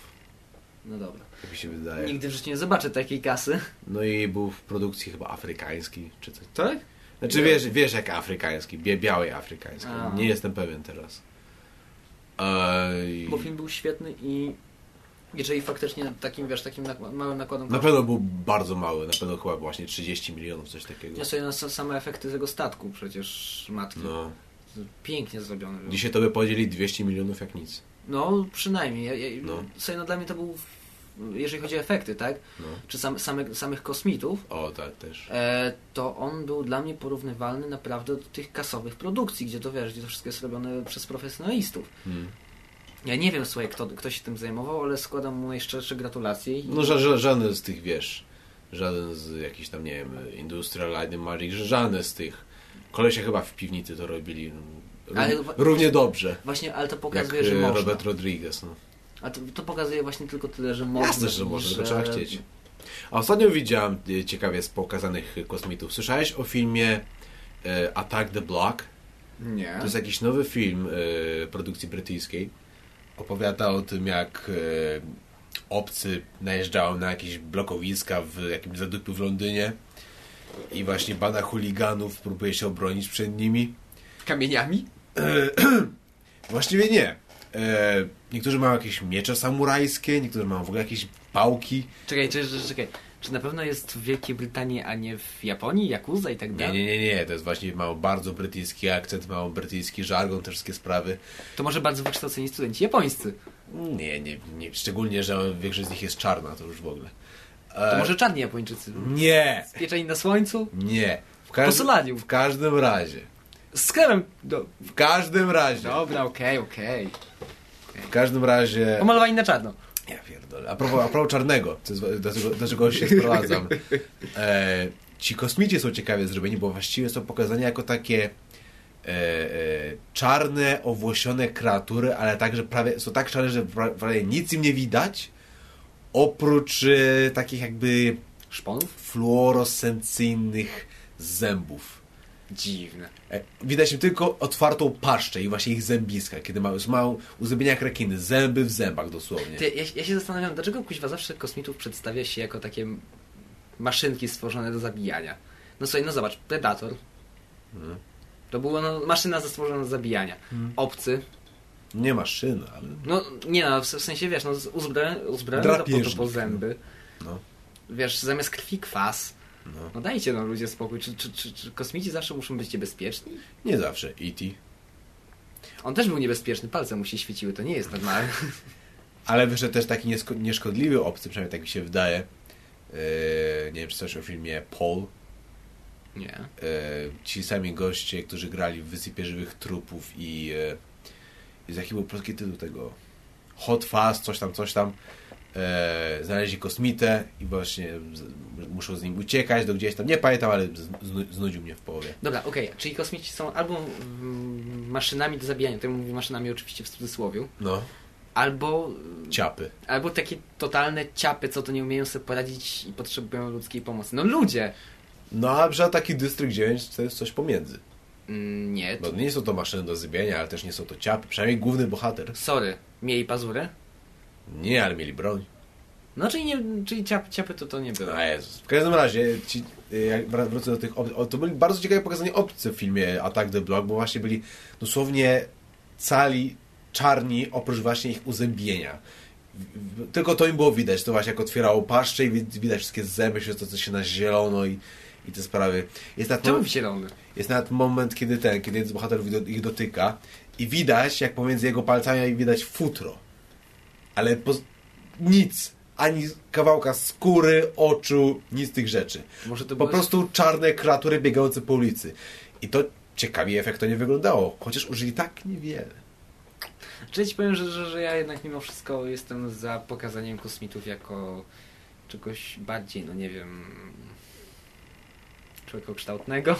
B: No dobra.
A: Jak mi się wydaje.
B: Nigdy w życiu nie zobaczę takiej kasy.
A: No i był w produkcji chyba afrykański, czy coś.
B: Tak?
A: Znaczy wiesz, wiesz jak afrykański, bie, białej afrykańskiej.
B: A.
A: Nie jestem pewien teraz. Ej,
B: Bo film był świetny i jeżeli faktycznie takim, wiesz, takim małym nakładem
A: Na pewno był bardzo mały, na pewno chyba właśnie 30 milionów, coś takiego.
B: Ja sobie na sa- same efekty tego statku przecież matki.
A: No.
B: Pięknie zrobione.
A: Dzisiaj to by podzieli 200 milionów jak nic.
B: No przynajmniej. Ja, ja,
A: No.
B: Sobie, no dla mnie to był, jeżeli chodzi o efekty, tak?
A: No.
B: Czy sam, same, samych kosmitów,
A: O, tak też.
B: e, to on był dla mnie porównywalny naprawdę do tych kasowych produkcji, gdzie to wiesz, gdzie to wszystko jest robione przez profesjonalistów.
A: Hmm.
B: Ja nie wiem, słuchaj, kto, kto się tym zajmował, ale składam mu najszczersze gratulacje. i-
A: No ża ża żaden z tych, wiesz, żaden z jakichś tam, nie wiem, Industrial że żaden z tych. Kolesie chyba w piwnicy to robili ró
B: Ale-
A: równie dobrze.
B: Właśnie, ale to
A: Jak
B: pokazuje, że
A: e,
B: można.
A: Robert Rodriguez. No.
B: A to, to pokazuje właśnie tylko tyle, że można.
A: Jasne, że można, tylko trzeba chcieć. A ostatnio widziałem e, ciekawie z pokazanych kosmitów. Słyszałeś o filmie e, Attack the Block?
B: Nie.
A: To jest jakiś nowy film e, produkcji brytyjskiej. Opowiada o tym, jak e, obcy najeżdżają na jakieś blokowiska w jakimś zadupiu w Londynie i właśnie banda chuliganów próbuje się obronić przed nimi.
B: Kamieniami? *clears throat*
A: Właściwie nie. E, niektórzy mają jakieś miecze samurajskie, niektórzy mają w ogóle jakieś pałki.
B: Czekaj, czekaj, czekaj. Czy na pewno jest w Wielkiej Brytanii, a nie w Japonii, Yakuza i tak
A: Nie,
B: dalej?
A: nie, nie, nie. To jest właśnie mało bardzo brytyjski akcent, mało brytyjski żargon, te wszystkie sprawy.
B: To może bardzo wykształceni studenci japońscy.
A: Nie, nie, nie. Szczególnie, że większość z nich jest czarna, to już w ogóle.
B: To
A: E,
B: może czarni Japończycy.
A: Nie,
B: Pieczeni na słońcu?
A: nie. W, każdym, w każdym razie.
B: Z kremem. Do...
A: W każdym razie.
B: Dobra, okej, okej.
A: W każdym razie.
B: Pomalowani na czarno.
A: Ja pierdolę. A propos, a propos czarnego, do, czego, do czego się sprowadzam. E, ci kosmici są ciekawie zrobieni, bo właściwie są pokazani jako takie e, e, czarne, owłosione kreatury, ale także prawie, są tak czarne, że pra- prawie nic im nie widać, oprócz e, takich jakby
B: Szponów?
A: fluorescencyjnych zębów.
B: Dziwne.
A: E, Widać im tylko otwartą paszczę i właśnie ich zębiska, kiedy mają, mają uzębienia jak rekiny, zęby w zębach dosłownie.
B: Ty, ja, ja się zastanawiam, dlaczego kuźwa zawsze kosmitów przedstawia się jako takie maszynki stworzone do zabijania. No słuchaj, no zobacz, Predator.
A: Mhm.
B: To była no, maszyna stworzona do zabijania. Obcy.
A: Nie maszyna, ale...
B: No nie no, w w sensie wiesz, no uzbrojony, uzbrojony do po, po zęby.
A: No.
B: Wiesz, zamiast krwi kwas.
A: No.
B: No dajcie no ludzie spokój. Czy, czy, czy, czy kosmici zawsze muszą być niebezpieczni?
A: Nie zawsze. E.T.
B: On też był niebezpieczny, palce mu się świeciły, to nie jest normalne. *laughs*
A: Ale wyszedł też taki nieszkodliwy obcy, przynajmniej tak mi się wydaje. Yy, nie wiem, czy coś o filmie Paul.
B: Nie.
A: E, ci sami goście, którzy grali w Wysypie Żywych Trupów i, e, i z jaki był polski tytuł tego? Hot Fast, coś tam, coś tam. E, znaleźli kosmitę i właśnie muszą z nim uciekać do gdzieś tam. Nie pamiętam, ale znu, znudził mnie w połowie.
B: Dobra, okej, czyli kosmici są albo maszynami do zabijania, to mówię maszynami oczywiście w cudzysłowie,
A: No,
B: albo,
A: ciapy.
B: albo takie totalne ciapy, co to nie umieją sobie poradzić i potrzebują ludzkiej pomocy. No ludzie!
A: No, a że taki Dystrykt 9 to jest coś pomiędzy.
B: Mm, nie,
A: Bo
B: to,
A: nie są to maszyny do zabienia, ale też nie są to ciapy. Przynajmniej główny bohater.
B: sorry, mieli pazury?
A: Nie, ale mieli broń.
B: No czyli, nie, czyli ciap, ciapy to to nie było.
A: A Jezus. W każdym razie, ci, jak wró- wrócę do tych o, to byli bardzo ciekawe pokazanie obcy w filmie Attack the Block, bo właśnie byli dosłownie cali czarni, oprócz właśnie ich uzębienia. Tylko to im było widać, to właśnie jak otwierało paszczę i wi- widać wszystkie zęby, wszystko co się na zielono i, i te sprawy. Jest nawet,
B: Czemu
A: moment,
B: zielony?
A: jest nawet moment, kiedy ten, kiedy jeden z bohaterów ich dotyka i widać, jak pomiędzy jego palcami widać futro. Ale po, nic. Ani kawałka skóry, oczu, nic z tych rzeczy.
B: To
A: Po
B: było...
A: prostu czarne kreatury biegające po ulicy. I to ciekawie efektownie wyglądało. Chociaż użyli tak niewiele.
B: Czyli ci powiem, że, że, że ja jednak mimo wszystko jestem za pokazaniem kosmitów jako czegoś bardziej, no nie wiem, człowiekokształtnego.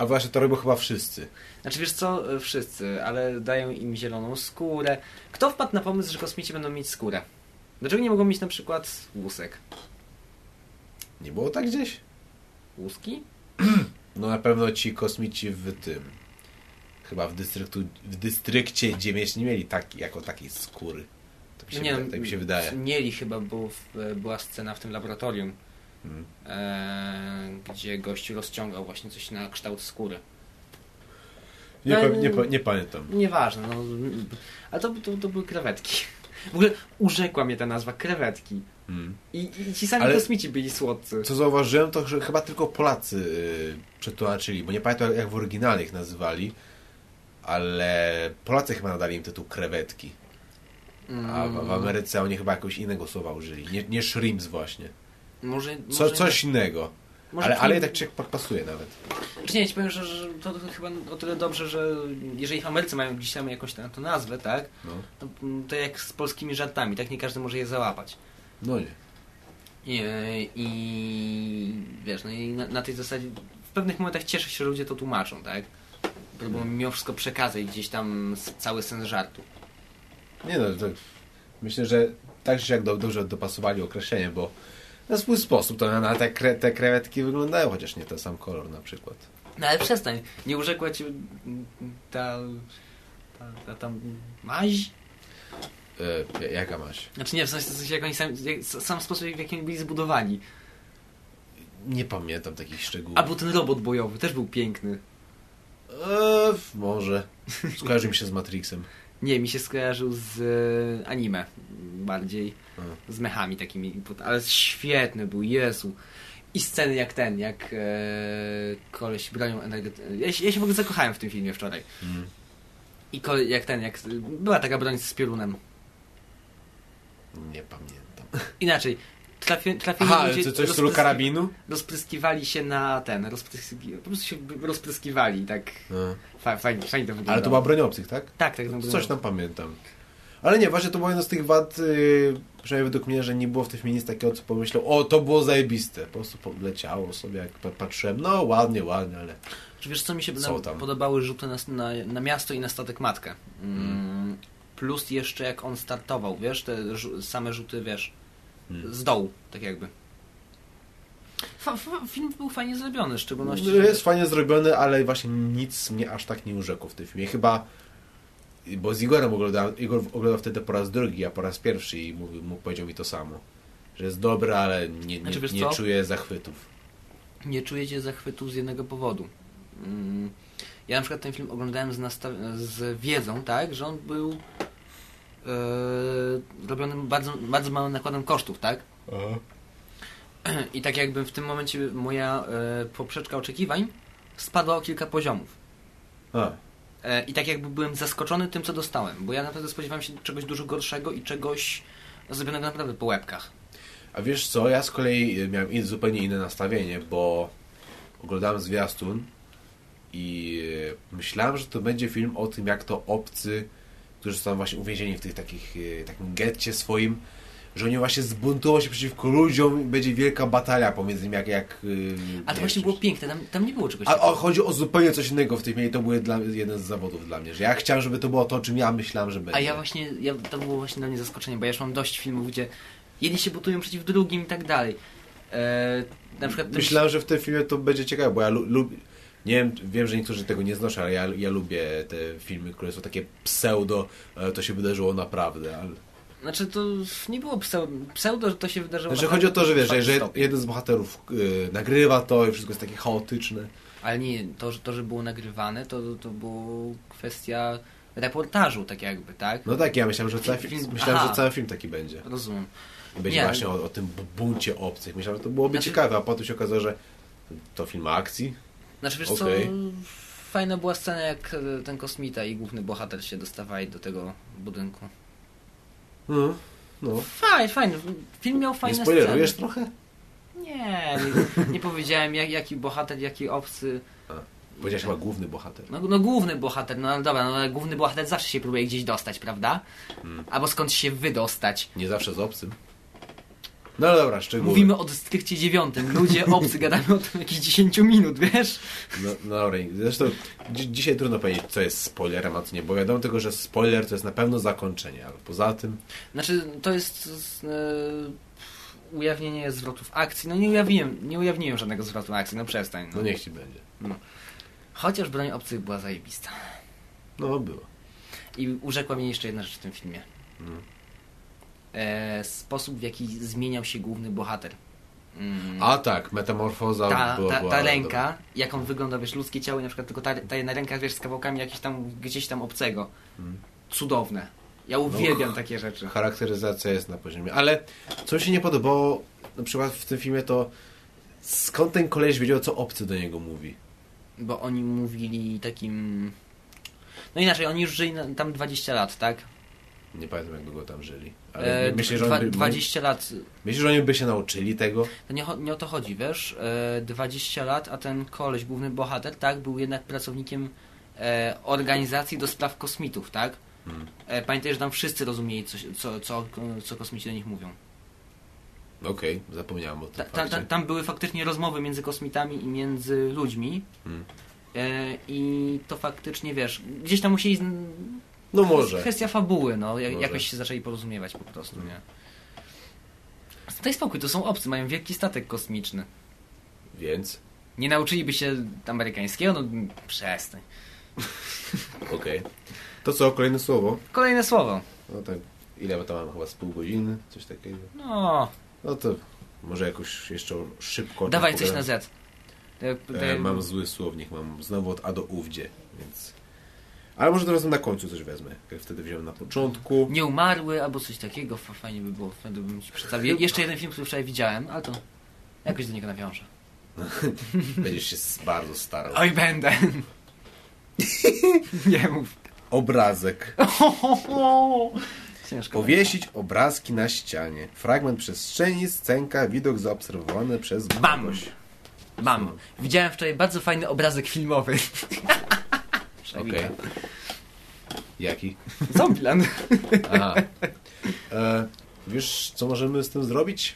A: A właśnie to robią chyba wszyscy.
B: Znaczy wiesz co, e, wszyscy, ale dają im zieloną skórę. Kto wpadł na pomysł, że kosmici będą mieć skórę? Dlaczego nie mogą mieć na przykład łusek?
A: Nie było tak gdzieś?
B: Łuski? *clears throat*
A: No na pewno ci kosmici w tym. Chyba w, dystryktu, w dystrykcie 9 nie mieli tak, jako takiej skóry. Tak mi się,
B: No nie,
A: wyda, tak mi się wydaje.
B: Mieli chyba, bo była scena w tym laboratorium,
A: Hmm.
B: e, gdzie gościu rozciągał właśnie coś na kształt skóry.
A: Nie, pa- nie, pa- nie pamiętam.
B: Nieważne, no. Ale to, to, to były krewetki. *laughs* W ogóle urzekła mnie ta nazwa, krewetki.
A: Hmm.
B: I, i ci sami
A: Ale-
B: kosmici byli słodcy.
A: Co zauważyłem, to że chyba tylko Polacy yy, przetłumaczyli, bo nie pamiętam jak w oryginale ich nazywali, ale Polacy chyba nadali im tytuł krewetki, a w,
B: Mm.
A: w Ameryce oni chyba jakoś innego słowa użyli, nie, nie shrimps właśnie,
B: Może,
A: Co,
B: może
A: coś innego,
B: może
A: ale, ale tak czy jak pasuje nawet.
B: Czy nie, ci powiem, że, że to, to chyba o tyle dobrze, że jeżeli w Ameryce mają gdzieś tam jakąś tę tę nazwę, tak?
A: No,
B: To, to jak z polskimi żartami, tak nie każdy może je załapać.
A: no nie.
B: I, i wiesz, no i na, na tej zasadzie w pewnych momentach cieszę się, że ludzie to tłumaczą, tak? Próbują mimo wszystko przekazać gdzieś tam cały sens żartu.
A: Nie no, to myślę, że tak czy jak do, dobrze dopasowali określenie, bo na swój sposób to na, na te, kre, te krewetki wyglądają, chociaż nie ten sam kolor na przykład.
B: No ale przestań, nie urzekła ci ta, ta, ta tam maź?
A: E, jaka masz?
B: Znaczy nie, w sensie, w sensie jak oni sam, jak, sam sposób w jaki oni byli zbudowani.
A: Nie pamiętam takich szczegółów.
B: Albo ten robot bojowy też był piękny.
A: Eee, może. Skojarzy mi się z Matrixem.
B: Nie, mi się skojarzył z e, anime bardziej. Z mechami takimi. Ale świetny był, Jezu. I sceny jak ten, jak e, koleś bronią energetyczną. Ja, się- ja się w ogóle zakochałem w tym filmie wczoraj.
A: Mm.
B: I kole, jak ten, jak była taka broń z piorunem.
A: Nie pamiętam.
B: Inaczej. Trafi, trafili
A: Aha,
B: ludzie,
A: co, coś karabinu?
B: Rozpryskiwali się na ten, rozpryski, po prostu się rozpryskiwali, tak
A: No.
B: fa, fajnie, fajnie to wyglądało.
A: Ale to była broń obcych, tak?
B: Tak, tak. No,
A: Coś tam pamiętam. Ale nie, właśnie to było jedno z tych wad, yy, przynajmniej według mnie, że nie było w tym filmie nic takiego, co pomyślał, o, to było zajebiste. Po prostu leciało sobie, jak pa- patrzyłem, no ładnie, ładnie, ale...
B: Czy wiesz co mi się
A: Co tam?
B: podobały rzuty na, na, na miasto i na statek matkę. Mm, Plus jeszcze jak on startował, wiesz, te same rzuty, wiesz,
A: Hmm.
B: z dołu, tak jakby. Fa, film był fajnie zrobiony, w szczególności.
A: No, Jest fajnie zrobiony, ale właśnie nic mnie aż tak nie urzekło w tym filmie. Chyba, bo z Igorem oglądałem, Igor oglądał wtedy po raz drugi, a po raz pierwszy i mówił, mu powiedział mi to samo. Że jest dobry, ale nie, nie,
B: Znaczy,
A: nie czuję zachwytów.
B: Nie czujecie zachwytu z jednego powodu. Mm, Ja na przykład ten film oglądałem z, z wiedzą, tak, że on był e, robiony bardzo, bardzo małym nakładem kosztów, tak? *clears throat* I tak jakby w tym momencie moja e, poprzeczka oczekiwań spadła o kilka poziomów.
A: A,
B: I tak jakby byłem zaskoczony tym, co dostałem, bo ja naprawdę spodziewałem się czegoś dużo gorszego i czegoś zrobionego naprawdę po łebkach.
A: a wiesz co, ja z kolei miałem in- zupełnie inne nastawienie, bo oglądałem zwiastun i e, myślałem, że to będzie film o tym, jak to obcy, którzy są właśnie uwięzieni w tych takich, e, takim getcie swoim, że oni właśnie zbuntują się przeciwko ludziom i będzie wielka batalia pomiędzy nimi, jak... jak e,
B: A to
A: nie
B: właśnie było piękne, tam, tam nie było czegoś
A: a, o, chodzi o zupełnie coś innego w tej chwili. To był dla, jeden z zawodów dla mnie, że ja chciałem, żeby to było to, czym ja myślałem, że będzie.
B: A ja właśnie, ja, to było właśnie dla mnie zaskoczenie, bo ja już mam dość filmów, gdzie jedni się butują przeciw drugim i tak dalej. E, na przykład
A: Myślałem, że w tym filmie to będzie ciekawe, bo ja lu- lubię. Nie wiem, wiem, że niektórzy tego nie znoszą, ale ja, ja lubię te filmy, które są takie pseudo, e, to się wydarzyło naprawdę. Ale...
B: Znaczy to nie było pseudo, pseudo że to się wydarzyło.
A: Znaczy chodzi o to, że wiesz, że, jeden z bohaterów e, nagrywa to i wszystko jest takie chaotyczne.
B: Ale nie, to, że- to, że było nagrywane, to, to było kwestia reportażu, tak jakby, tak?
A: No tak, ja myślałem, że cały
B: Film-
A: myślałem,
B: aha.
A: że cały film taki będzie.
B: Rozumiem.
A: Będzie
B: Nie.
A: właśnie o, o tym bu- buncie obcych. Myślałem, że to byłoby
B: Znaczy-
A: ciekawe, a potem się okazało, że to film akcji.
B: Znaczy wiesz
A: Okej.
B: co, fajna była scena jak e, ten kosmita i główny bohater się dostawali do tego budynku.
A: No, no.
B: Fajnie, fajnie. Film miał
A: Nie
B: fajne
A: spoilerujesz
B: sceny.
A: trochę?
B: Nie, nie, nie powiedziałem jak, jaki bohater, jaki obcy.
A: Powiedziałeś chyba główny bohater.
B: No, no główny bohater, no ale dobra, no ale główny bohater zawsze się próbuje gdzieś dostać, prawda?
A: Hmm.
B: Albo skąd się wydostać.
A: Nie zawsze z obcym. No dobra, szczegóły.
B: Mówimy o dystrykcie dziewiątym. Ludzie *laughs* obcy gadamy o tym jakieś 10 minut, wiesz?
A: No, no dobra, zresztą dzi dzisiaj trudno powiedzieć, co jest spoilerem, a co nie, bo wiadomo tylko, że spoiler to jest na pewno zakończenie, ale poza tym...
B: Znaczy, to jest e, ujawnienie zwrotów akcji. No nie ujawniłem, nie ujawniłem żadnego zwrotu akcji, no przestań. No.
A: No niech ci będzie.
B: Chociaż broń obcych była zajebista.
A: No, było.
B: I urzekła mnie jeszcze jedna rzecz w tym filmie.
A: Mm.
B: E, sposób, w jaki zmieniał się główny bohater. Mm.
A: A tak, metamorfoza
B: ta,
A: była...
B: ta,
A: była
B: ta ręka, jak on wygląda, wiesz, ludzkie ciało i na przykład tylko ta, ta jedna ręka, wiesz, z kawałkami jakieś tam, gdzieś tam obcego.
A: Mm.
B: Cudowne. Ja uwielbiam takie rzeczy.
A: Charakteryzacja jest na poziomie, ale co mi się nie podobało, na przykład w tym filmie, to skąd ten koleś wiedział, co obcy do niego mówi?
B: Bo oni mówili takim... No inaczej, oni już żyli tam 20 lat, tak?
A: Nie pamiętam, jak długo tam żyli. Ale
B: E,
A: myślisz, że
B: dwa,
A: oni by,
B: 20 lat.
A: myślisz, że oni by się nauczyli tego?
B: To nie, nie o to chodzi, wiesz? E, 20 lat, a ten koleś, główny bohater, tak? Był jednak pracownikiem e, organizacji do spraw kosmitów, tak?
A: Hmm.
B: E, pamiętaj, że tam wszyscy rozumieli, co, co, co, co kosmici do nich mówią.
A: Okej, zapomniałem o tym
B: Ta, ta, tam były faktycznie rozmowy między kosmitami i między ludźmi.
A: Hmm.
B: E, I to faktycznie, wiesz, gdzieś tam musieli...
A: No może.
B: Kwestia fabuły, no. Jak,
A: Może.
B: jakoś się zaczęli porozumiewać po prostu, nie? Daj spokój, to są obcy, mają wielki statek kosmiczny.
A: Więc,
B: Nie nauczyliby się amerykańskiego? No przestań. *laughs*
A: okej. To co, kolejne słowo?
B: Kolejne słowo.
A: No tak, ile to mam? Chyba z pół godziny, coś takiego.
B: No,
A: No to może jakoś jeszcze szybko...
B: dawaj coś na. Z.
A: E, mam zły słownik, mam znowu od A do U wdzie, więc... Ale może teraz na końcu coś wezmę. Jak wtedy wziąłem na początku.
B: Nie umarły albo coś takiego, fajnie by było, wtedy bym ci przedstawił. Jeszcze jeden film, który wczoraj widziałem, ale to jakoś do niego nawiążę. *laughs*
A: Będziesz się bardzo starał.
B: Oj, będę. *laughs* Nie mów.
A: Obrazek. *laughs*
B: Ciężko.
A: Powiesić obrazki na ścianie. Fragment przestrzeni, scenka, widok zaobserwowany przez
B: Bam!
A: kogoś.
B: Widziałem wczoraj bardzo fajny obrazek filmowy.
A: Okej. Jaki?
B: Zombieland. *laughs*
A: Aha. E, wiesz, co możemy z tym zrobić?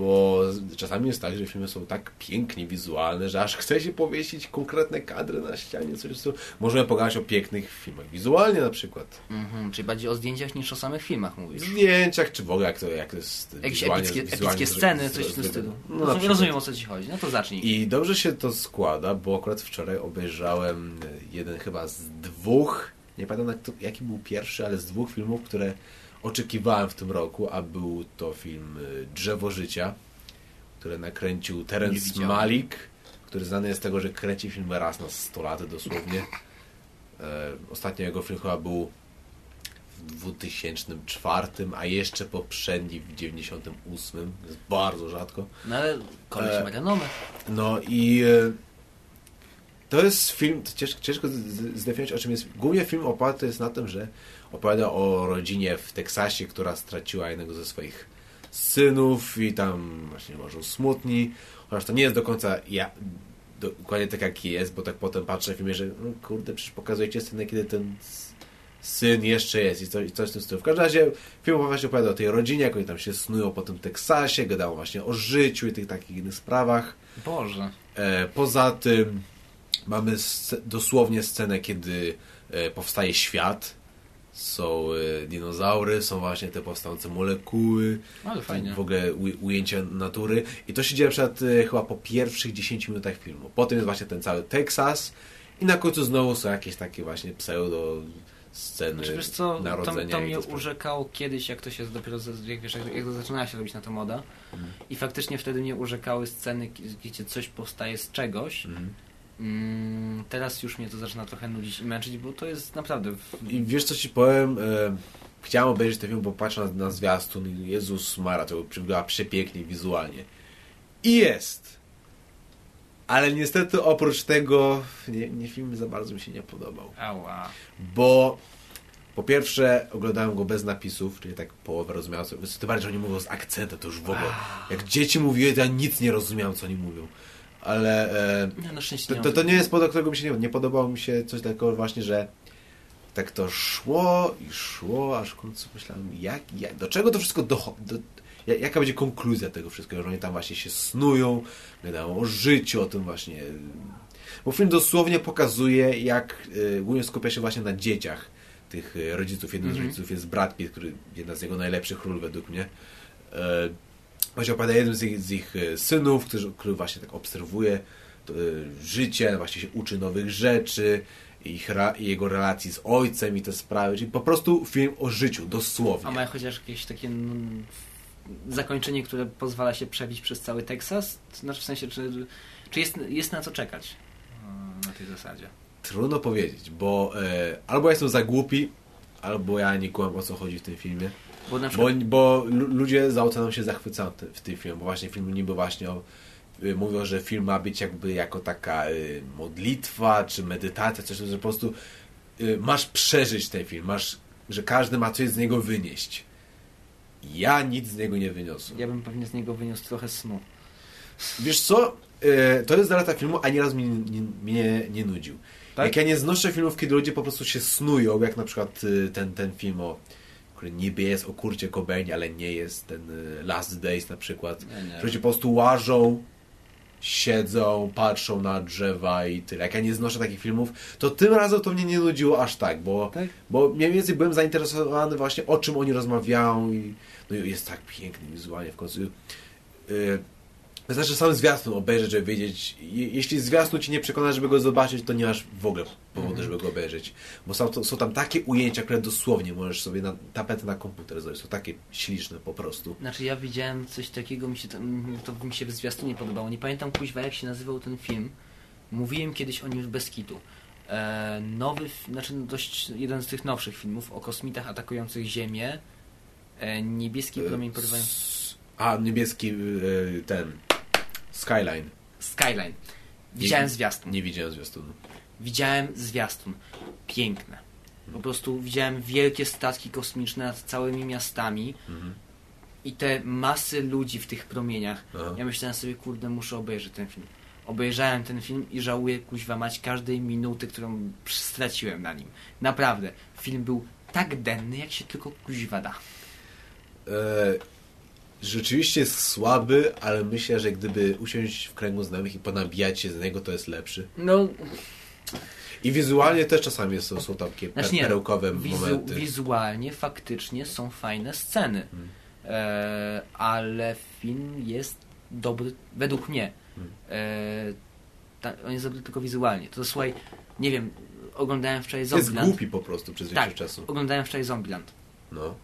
A: Bo czasami jest tak, że filmy są tak pięknie wizualne, że aż chce się powiesić konkretne kadry na ścianie. Coś, co... Możemy pogadać o pięknych filmach. Wizualnie na przykład.
B: Mhm, czyli bardziej o zdjęciach niż o samych filmach mówisz.
A: Zdjęciach, czy w ogóle jak to, jak to jest
B: Jakieś
A: wizualnie-
B: epickie,
A: wizualnie
B: epickie sceny, coś w tym stylu.
A: No, na
B: Rozumiem, rozumiem o co ci chodzi. No to zacznij.
A: I dobrze się to składa, bo akurat wczoraj obejrzałem jeden chyba z dwóch, nie pamiętam jaki był pierwszy, ale z dwóch filmów, które oczekiwałem w tym roku, a był to film y, Drzewo Życia, które nakręcił Terence. Malik, który znany jest z tego, że kręci filmy raz na 100 lat dosłownie. E, ostatnio jego film chyba był w 2004, a jeszcze poprzedni w 98. Jest bardzo rzadko.
B: No ale koleś
A: E,
B: ma renomę.
A: No i e, to jest film, to ciężko, ciężko zdefiniować o czym jest. Głównie film oparty jest na tym, że opowiada o rodzinie w Teksasie, która straciła jednego ze swoich synów i tam właśnie łożą smutni. Chociaż to nie jest do końca ja, dokładnie tak jak jest, bo tak potem patrzę w filmie, że no kurde, przecież pokazujecie scenę, kiedy ten syn jeszcze jest i coś, i coś w tym stylu. W każdym razie film właśnie opowiada o tej rodzinie, jak oni tam się snują po tym Teksasie, gadają właśnie o życiu i tych takich innych sprawach.
B: Boże.
A: E, poza tym mamy sc dosłownie scenę, kiedy e, powstaje świat. Są e, dinozaury, są właśnie te powstające molekuły.
B: Ale fajnie.
A: W ogóle ujęcia natury. I to się dzieje przed e, chyba po pierwszych 10 minutach filmu. Potem jest właśnie ten cały Teksas. I na końcu znowu są jakieś takie właśnie pseudo sceny
B: Znaczy, wiesz co, to,
A: narodzenia.
B: to
A: i
B: mnie urzekało kiedyś, jak to się dopiero, jak, wiesz, jak, jak to zaczynała się robić na to moda.
A: Mhm.
B: I faktycznie wtedy mnie urzekały sceny, gdzie coś powstaje z czegoś.
A: Mhm.
B: Mm, teraz już mnie to zaczyna trochę nudzić i męczyć, bo to jest naprawdę... W...
A: I wiesz co ci powiem? E, chciałem obejrzeć ten film, bo patrzę na, na zwiastun i Jezus Mara, to wygląda przepięknie wizualnie. I jest! Ale niestety oprócz tego nie, nie film za bardzo mi się nie podobał.
B: Ała.
A: Bo po pierwsze oglądałem go bez napisów, czyli tak połowę rozumiałem. Tym bardziej, że oni mówią z akcentem, to już w ogóle. Jak dzieci mówiły, to ja nic nie rozumiałem, co oni mówią. Ale e,
B: No,
A: to,
B: nie
A: to, to nie jest powód, którego mi się nie, nie podobało mi się coś takiego właśnie, że tak to szło i szło, aż w końcu myślałem, jak, jak, do czego to wszystko dochodzi, do, ja- jaka będzie konkluzja tego wszystkiego, że oni tam właśnie się snują, gadają o życiu, o tym właśnie, bo film dosłownie pokazuje, jak y, głównie skupia się właśnie na dzieciach tych y, rodziców. Jednym
B: Mhm.
A: z rodziców jest Brad Pitt, który jedna z jego najlepszych ról według mnie. E, Właśnie opowiada jednym z ich, z ich e, synów, który, który właśnie tak obserwuje to, e, życie, właśnie się uczy nowych rzeczy, ich, i jego relacji z ojcem i te sprawy, czyli po prostu film o życiu, dosłownie.
B: A ma chociaż jakieś takie mm, zakończenie, które pozwala się przebić przez cały Teksas? To Znaczy w sensie, czy, czy jest, jest na co czekać mm, na tej zasadzie?
A: Trudno powiedzieć, bo e, albo ja jestem za głupi, albo ja nie kłam o co chodzi w tym filmie.
B: Bo na
A: Bo,
B: przykład...
A: bo lu- ludzie za oceaną się zachwycają w tym filmie, bo właśnie film niby właśnie o, y, mówią, że film ma być jakby jako taka y, modlitwa czy medytacja, coś, że po prostu y, masz przeżyć ten film, masz, że każdy ma coś z niego wynieść. Ja nic z niego nie wyniosłem.
B: Ja bym pewnie z niego wyniósł trochę snu.
A: Wiesz co? Y, to jest zaleta filmu, ani razu mnie nie, mnie nie nudził.
B: Tak?
A: Jak ja nie znoszę filmów, kiedy ludzie po prostu się snują, jak na przykład y, ten, ten film o który niby jest o Kurcie Cobain, ale nie jest ten y, Last Days na przykład.
B: Nie, nie.
A: Że po prostu łażą, siedzą, patrzą na drzewa i tyle. Jak ja nie znoszę takich filmów, to tym razem to mnie nie nudziło aż tak, bo,
B: Tak?
A: bo mniej więcej byłem zainteresowany właśnie o czym oni rozmawiają i no jest tak piękny wizualnie w końcu. Yy, Wystarczy sam zwiastun obejrzeć, żeby wiedzieć. Je- Jeśli zwiastun ci nie przekona, żeby go zobaczyć, to nie masz w ogóle powodu,
B: Mhm.
A: żeby go obejrzeć. Bo są, to, są tam takie ujęcia, które dosłownie możesz sobie na tapetę na komputer zrobić. Są takie śliczne po prostu.
B: Znaczy ja widziałem coś takiego, mi się to, to mi się w zwiastunie podobało. Nie pamiętam kuźwa jak się nazywał ten film. Mówiłem kiedyś o nim w Beskitu. E, nowy, znaczy no dość jeden z tych nowszych filmów o kosmitach atakujących Ziemię. E, niebieski promień porywający.
A: A, niebieski yy, ten. Skyline.
B: Skyline. Widziałem zwiastun.
A: Nie widziałem zwiastunu.
B: Widziałem zwiastun. Piękne. Po prostu widziałem wielkie statki kosmiczne nad całymi miastami
A: Mhm.
B: i te masy ludzi w tych promieniach.
A: Aha.
B: Ja myślałem sobie, kurde, muszę obejrzeć ten film. Obejrzałem ten film i żałuję, kuźwa mać, każdej minuty, którą straciłem na nim. Naprawdę. Film był tak denny, jak się tylko kuźwa da.
A: E, rzeczywiście jest słaby, ale myślę, że gdyby usiąść w kręgu znajomych i ponabijać się z niego, to jest lepszy.
B: No,
A: I wizualnie też czasami są, są takie
B: Znaczy nie,
A: perełkowe
B: wizu
A: momenty.
B: wizualnie faktycznie są fajne sceny.
A: Hmm.
B: E, ale film jest dobry, według mnie.
A: Hmm.
B: E, ta, on jest dobry tylko wizualnie. To słuchaj, nie wiem, oglądałem wczoraj
A: jest
B: Zombieland.
A: głupi po prostu przez większość
B: Tak,
A: czasu.
B: oglądałem wczoraj Zombieland.
A: No.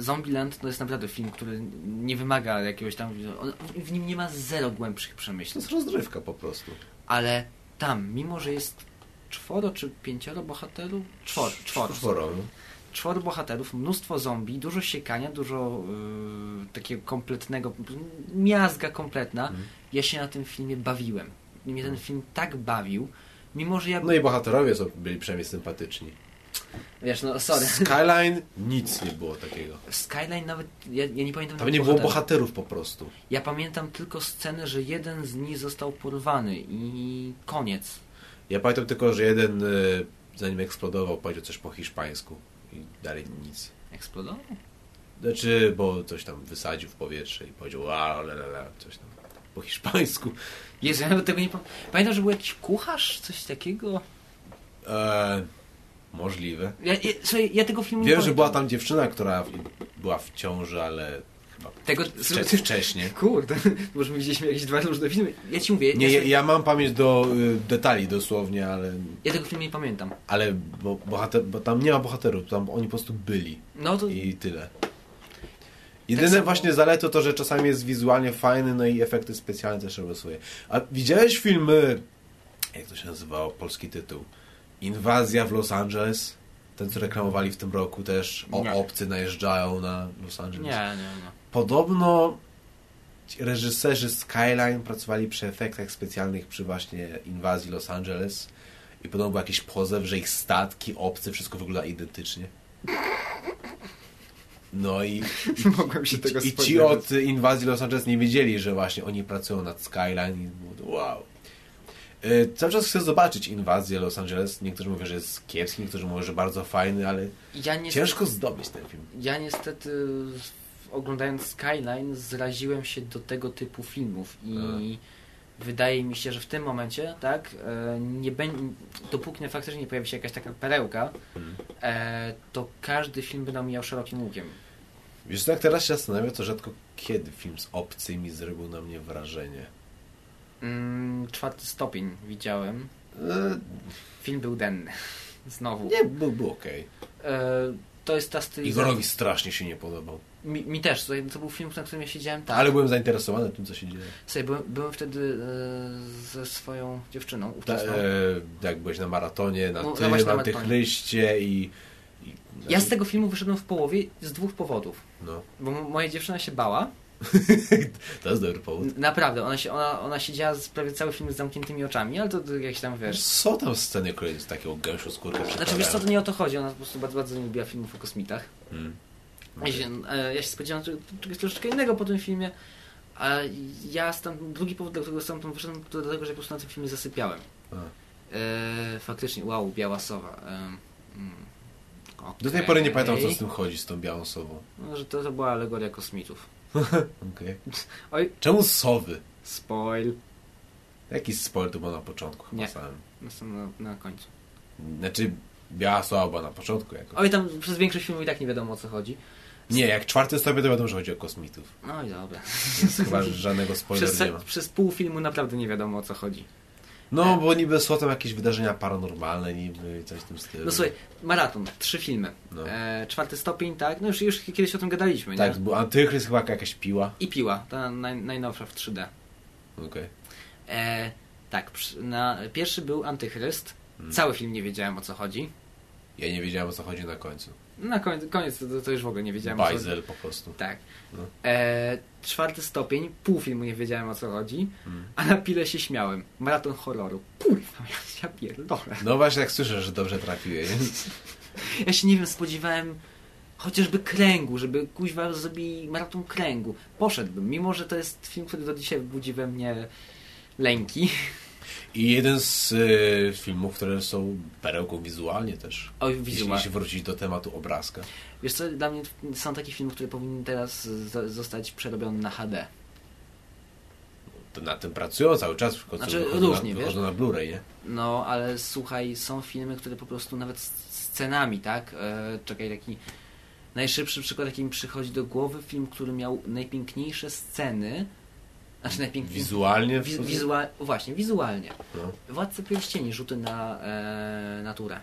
B: Zombieland to jest naprawdę film, który nie wymaga jakiegoś tam... W nim nie ma zero głębszych
A: To
B: przemyśleń.
A: jest rozrywka po prostu.
B: Ale tam, mimo że jest czworo czy pięcioro bohaterów? Czworo. czworo.
A: Czworo.
B: czworo bohaterów, mnóstwo zombie, dużo siekania, dużo yy, takiego kompletnego, miazga kompletna.
A: Mhm.
B: Ja się na tym filmie bawiłem. Mnie ten film tak bawił, mimo że ja...
A: No i bohaterowie są, byli przynajmniej sympatyczni.
B: Wiesz, no sorry.
A: Skyline nic nie było takiego.
B: Skyline nawet, ja, ja nie pamiętam
A: Tam nie było
B: bohaterów.
A: po prostu.
B: Ja pamiętam tylko scenę, że jeden z nich został porwany i koniec.
A: Ja pamiętam tylko, że jeden y, zanim eksplodował powiedział coś po hiszpańsku i dalej nic.
B: Eksplodował?
A: Znaczy, bo coś tam wysadził w powietrze i powiedział la, la, la, coś tam po hiszpańsku.
B: Jezu, ja nawet tego nie pamiętam. Pamiętam, że był jakiś kucharz, coś takiego.
A: E, możliwe.
B: Ja, ja, słuchaj, ja tego filmu nie
A: Wiem, że była tam dziewczyna, która była w ciąży, ale chyba
B: Tego,
A: wcze, wcześniej. *laughs*
B: Kurde, *laughs* może my widzieliśmy jakieś dwa różne filmy. Ja ci mówię,
A: Nie,
B: ja,
A: ja, mam pamięć do y, detali dosłownie, ale,
B: ja tego filmu nie pamiętam.
A: ale bo, bohater, bo tam nie ma bohaterów, tam oni po prostu byli
B: No to
A: i tyle. Jedyne
B: samo-
A: właśnie zaleto to, że czasami jest wizualnie fajny, no i efekty specjalne też swoje. A widziałeś filmy, jak to się nazywało, polski tytuł? Inwazja w Los Angeles? Ten, co reklamowali w tym roku też, o
B: Nie.
A: obcy najeżdżają na Los Angeles.
B: nie, nie, nie.
A: Podobno reżyserzy Skyline pracowali przy efektach specjalnych przy właśnie inwazji Los Angeles i podobno był jakiś pozew, że ich statki, obcy, wszystko wygląda identycznie. No i, *laughs*
B: Mogłem się tego
A: i, i ci od inwazji Los Angeles nie wiedzieli, że właśnie oni pracują nad Skyline i było wow. Y, Cały czas chcę zobaczyć inwazję Los Angeles. Niektórzy mówią, że jest kiepski, niektórzy mówią, że bardzo fajny, ale
B: Ja niestety,
A: ciężko zdobyć ten film.
B: ja niestety oglądając Skyline zraziłem się do tego typu filmów i wydaje mi się, że w tym momencie, tak, e, nie będzie, dopóki faktycznie nie pojawi się jakaś taka perełka, e, to każdy film by nam mijał szerokim łukiem.
A: Wiesz jak teraz się zastanawiam, to rzadko kiedy film z obcymi zrobił na mnie wrażenie.
B: Mm, czwarty stopień widziałem.
A: E,
B: Film był denny. *laughs* Znowu.
A: nie, był, był okej.
B: E, to jest ta stylizacja.
A: Igorowi strasznie się nie podobał.
B: Mi, mi też, to był film, na którym ja siedziałem tak.
A: Ale byłem zainteresowany tym, co się dzieje.
B: Słuchaj, byłem, byłem wtedy e, ze swoją dziewczyną
A: Ta,
B: ówczesną.
A: e, jak byłeś na maratonie, na
B: No, no
A: tym,
B: na
A: na
B: maratonie.
A: tychliście i... i
B: Ja z tego filmu wyszedłem w połowie z dwóch powodów.
A: No,
B: Bo moja dziewczyna się bała. *laughs*
A: to jest dobry powód.
B: Naprawdę, ona, się, ona, ona siedziała z prawie cały film z zamkniętymi oczami, ale to, to jakieś tam wiesz.
A: Są tam sceny, które z takiego gęsiu skórkę
B: Znaczy wiesz co, to nie o to chodzi, ona po prostu bardzo, bardzo nie lubiła filmów o kosmitach.
A: Hmm.
B: Ja się, e, ja się spodziewałem czegoś, troszeczkę innego po tym filmie, a ja stam, drugi powód, dla którego stamtąd wyszedłem, to dlatego, że po prostu na tym filmie zasypiałem. E, faktycznie, wow, biała sowa. E, mm,
A: Do tej pory nie pamiętam, co z tym chodzi, z tą białą sową.
B: No, że to, to była alegoria kosmitów. *laughs*
A: Okej.
B: Oj,
A: Czemu sowy?
B: spoil.
A: Jaki spoiler to było na początku chyba
B: Nie.
A: samym?
B: Na, na końcu.
A: Znaczy, biała sowa była na początku jako.
B: Oj, tam przez większość filmu i tak nie wiadomo o co chodzi.
A: Nie, jak czwarty stopie, to wiadomo, że chodzi o kosmitów.
B: No i dobra.
A: Więc chyba żadnego spoileru
B: Przez,
A: nie ma.
B: przez pół filmu naprawdę nie wiadomo o co chodzi.
A: No, bo niby są tam jakieś wydarzenia paranormalne, niby coś w tym stylu.
B: No słuchaj, maraton, trzy filmy.
A: No.
B: E, czwarty stopień, tak? No już, już kiedyś o tym gadaliśmy,
A: Tak,
B: nie?
A: bo Antychryst chyba jakaś piła.
B: I piła, ta naj, najnowsza w 3D.
A: Okej.
B: E, tak, na, pierwszy był Antychryst.
A: Hmm.
B: Cały film nie wiedziałem o co chodzi.
A: Ja nie wiedziałem o co chodzi na końcu.
B: Na koniec, koniec to, to już w ogóle nie wiedziałem o co chodzi.
A: Bajzel po prostu.
B: Tak.
A: No.
B: E, czwarty stopień, pół filmu nie wiedziałem o co chodzi,
A: Mm.
B: a na pile się śmiałem. Maraton horroru. Kurwa, ja pierdolę.
A: No właśnie, jak słyszę, że dobrze trafiłeś. *laughs*
B: Ja się nie wiem, spodziewałem chociażby kręgu, żeby kuźwa zrobili maraton kręgu. Poszedłbym, mimo że to jest film, który do dzisiaj budzi we mnie lęki.
A: I jeden z y, filmów, które są perełką wizualnie też. Jeśli,
B: wizualnie.
A: jeśli wrócić do tematu obrazka.
B: Wiesz co, dla mnie są takie filmy, które powinny teraz zostać przerobione na HD.
A: To nad tym pracują cały czas, w końcu
B: Znaczy,
A: wychodzą
B: różnie,
A: na,
B: wiesz?
A: na Blu-ray, nie?
B: No, ale słuchaj, są filmy, które po prostu nawet scenami, tak? E, czekaj, taki najszybszy przykład, jaki mi przychodzi do głowy, film, który miał najpiękniejsze sceny, znaczy najpiękniejsze...
A: Wizualnie? w
B: Wi-
A: sumie?
B: wizua- właśnie, wizualnie.
A: No.
B: Władcy Pierścieni, rzuty na e, naturę.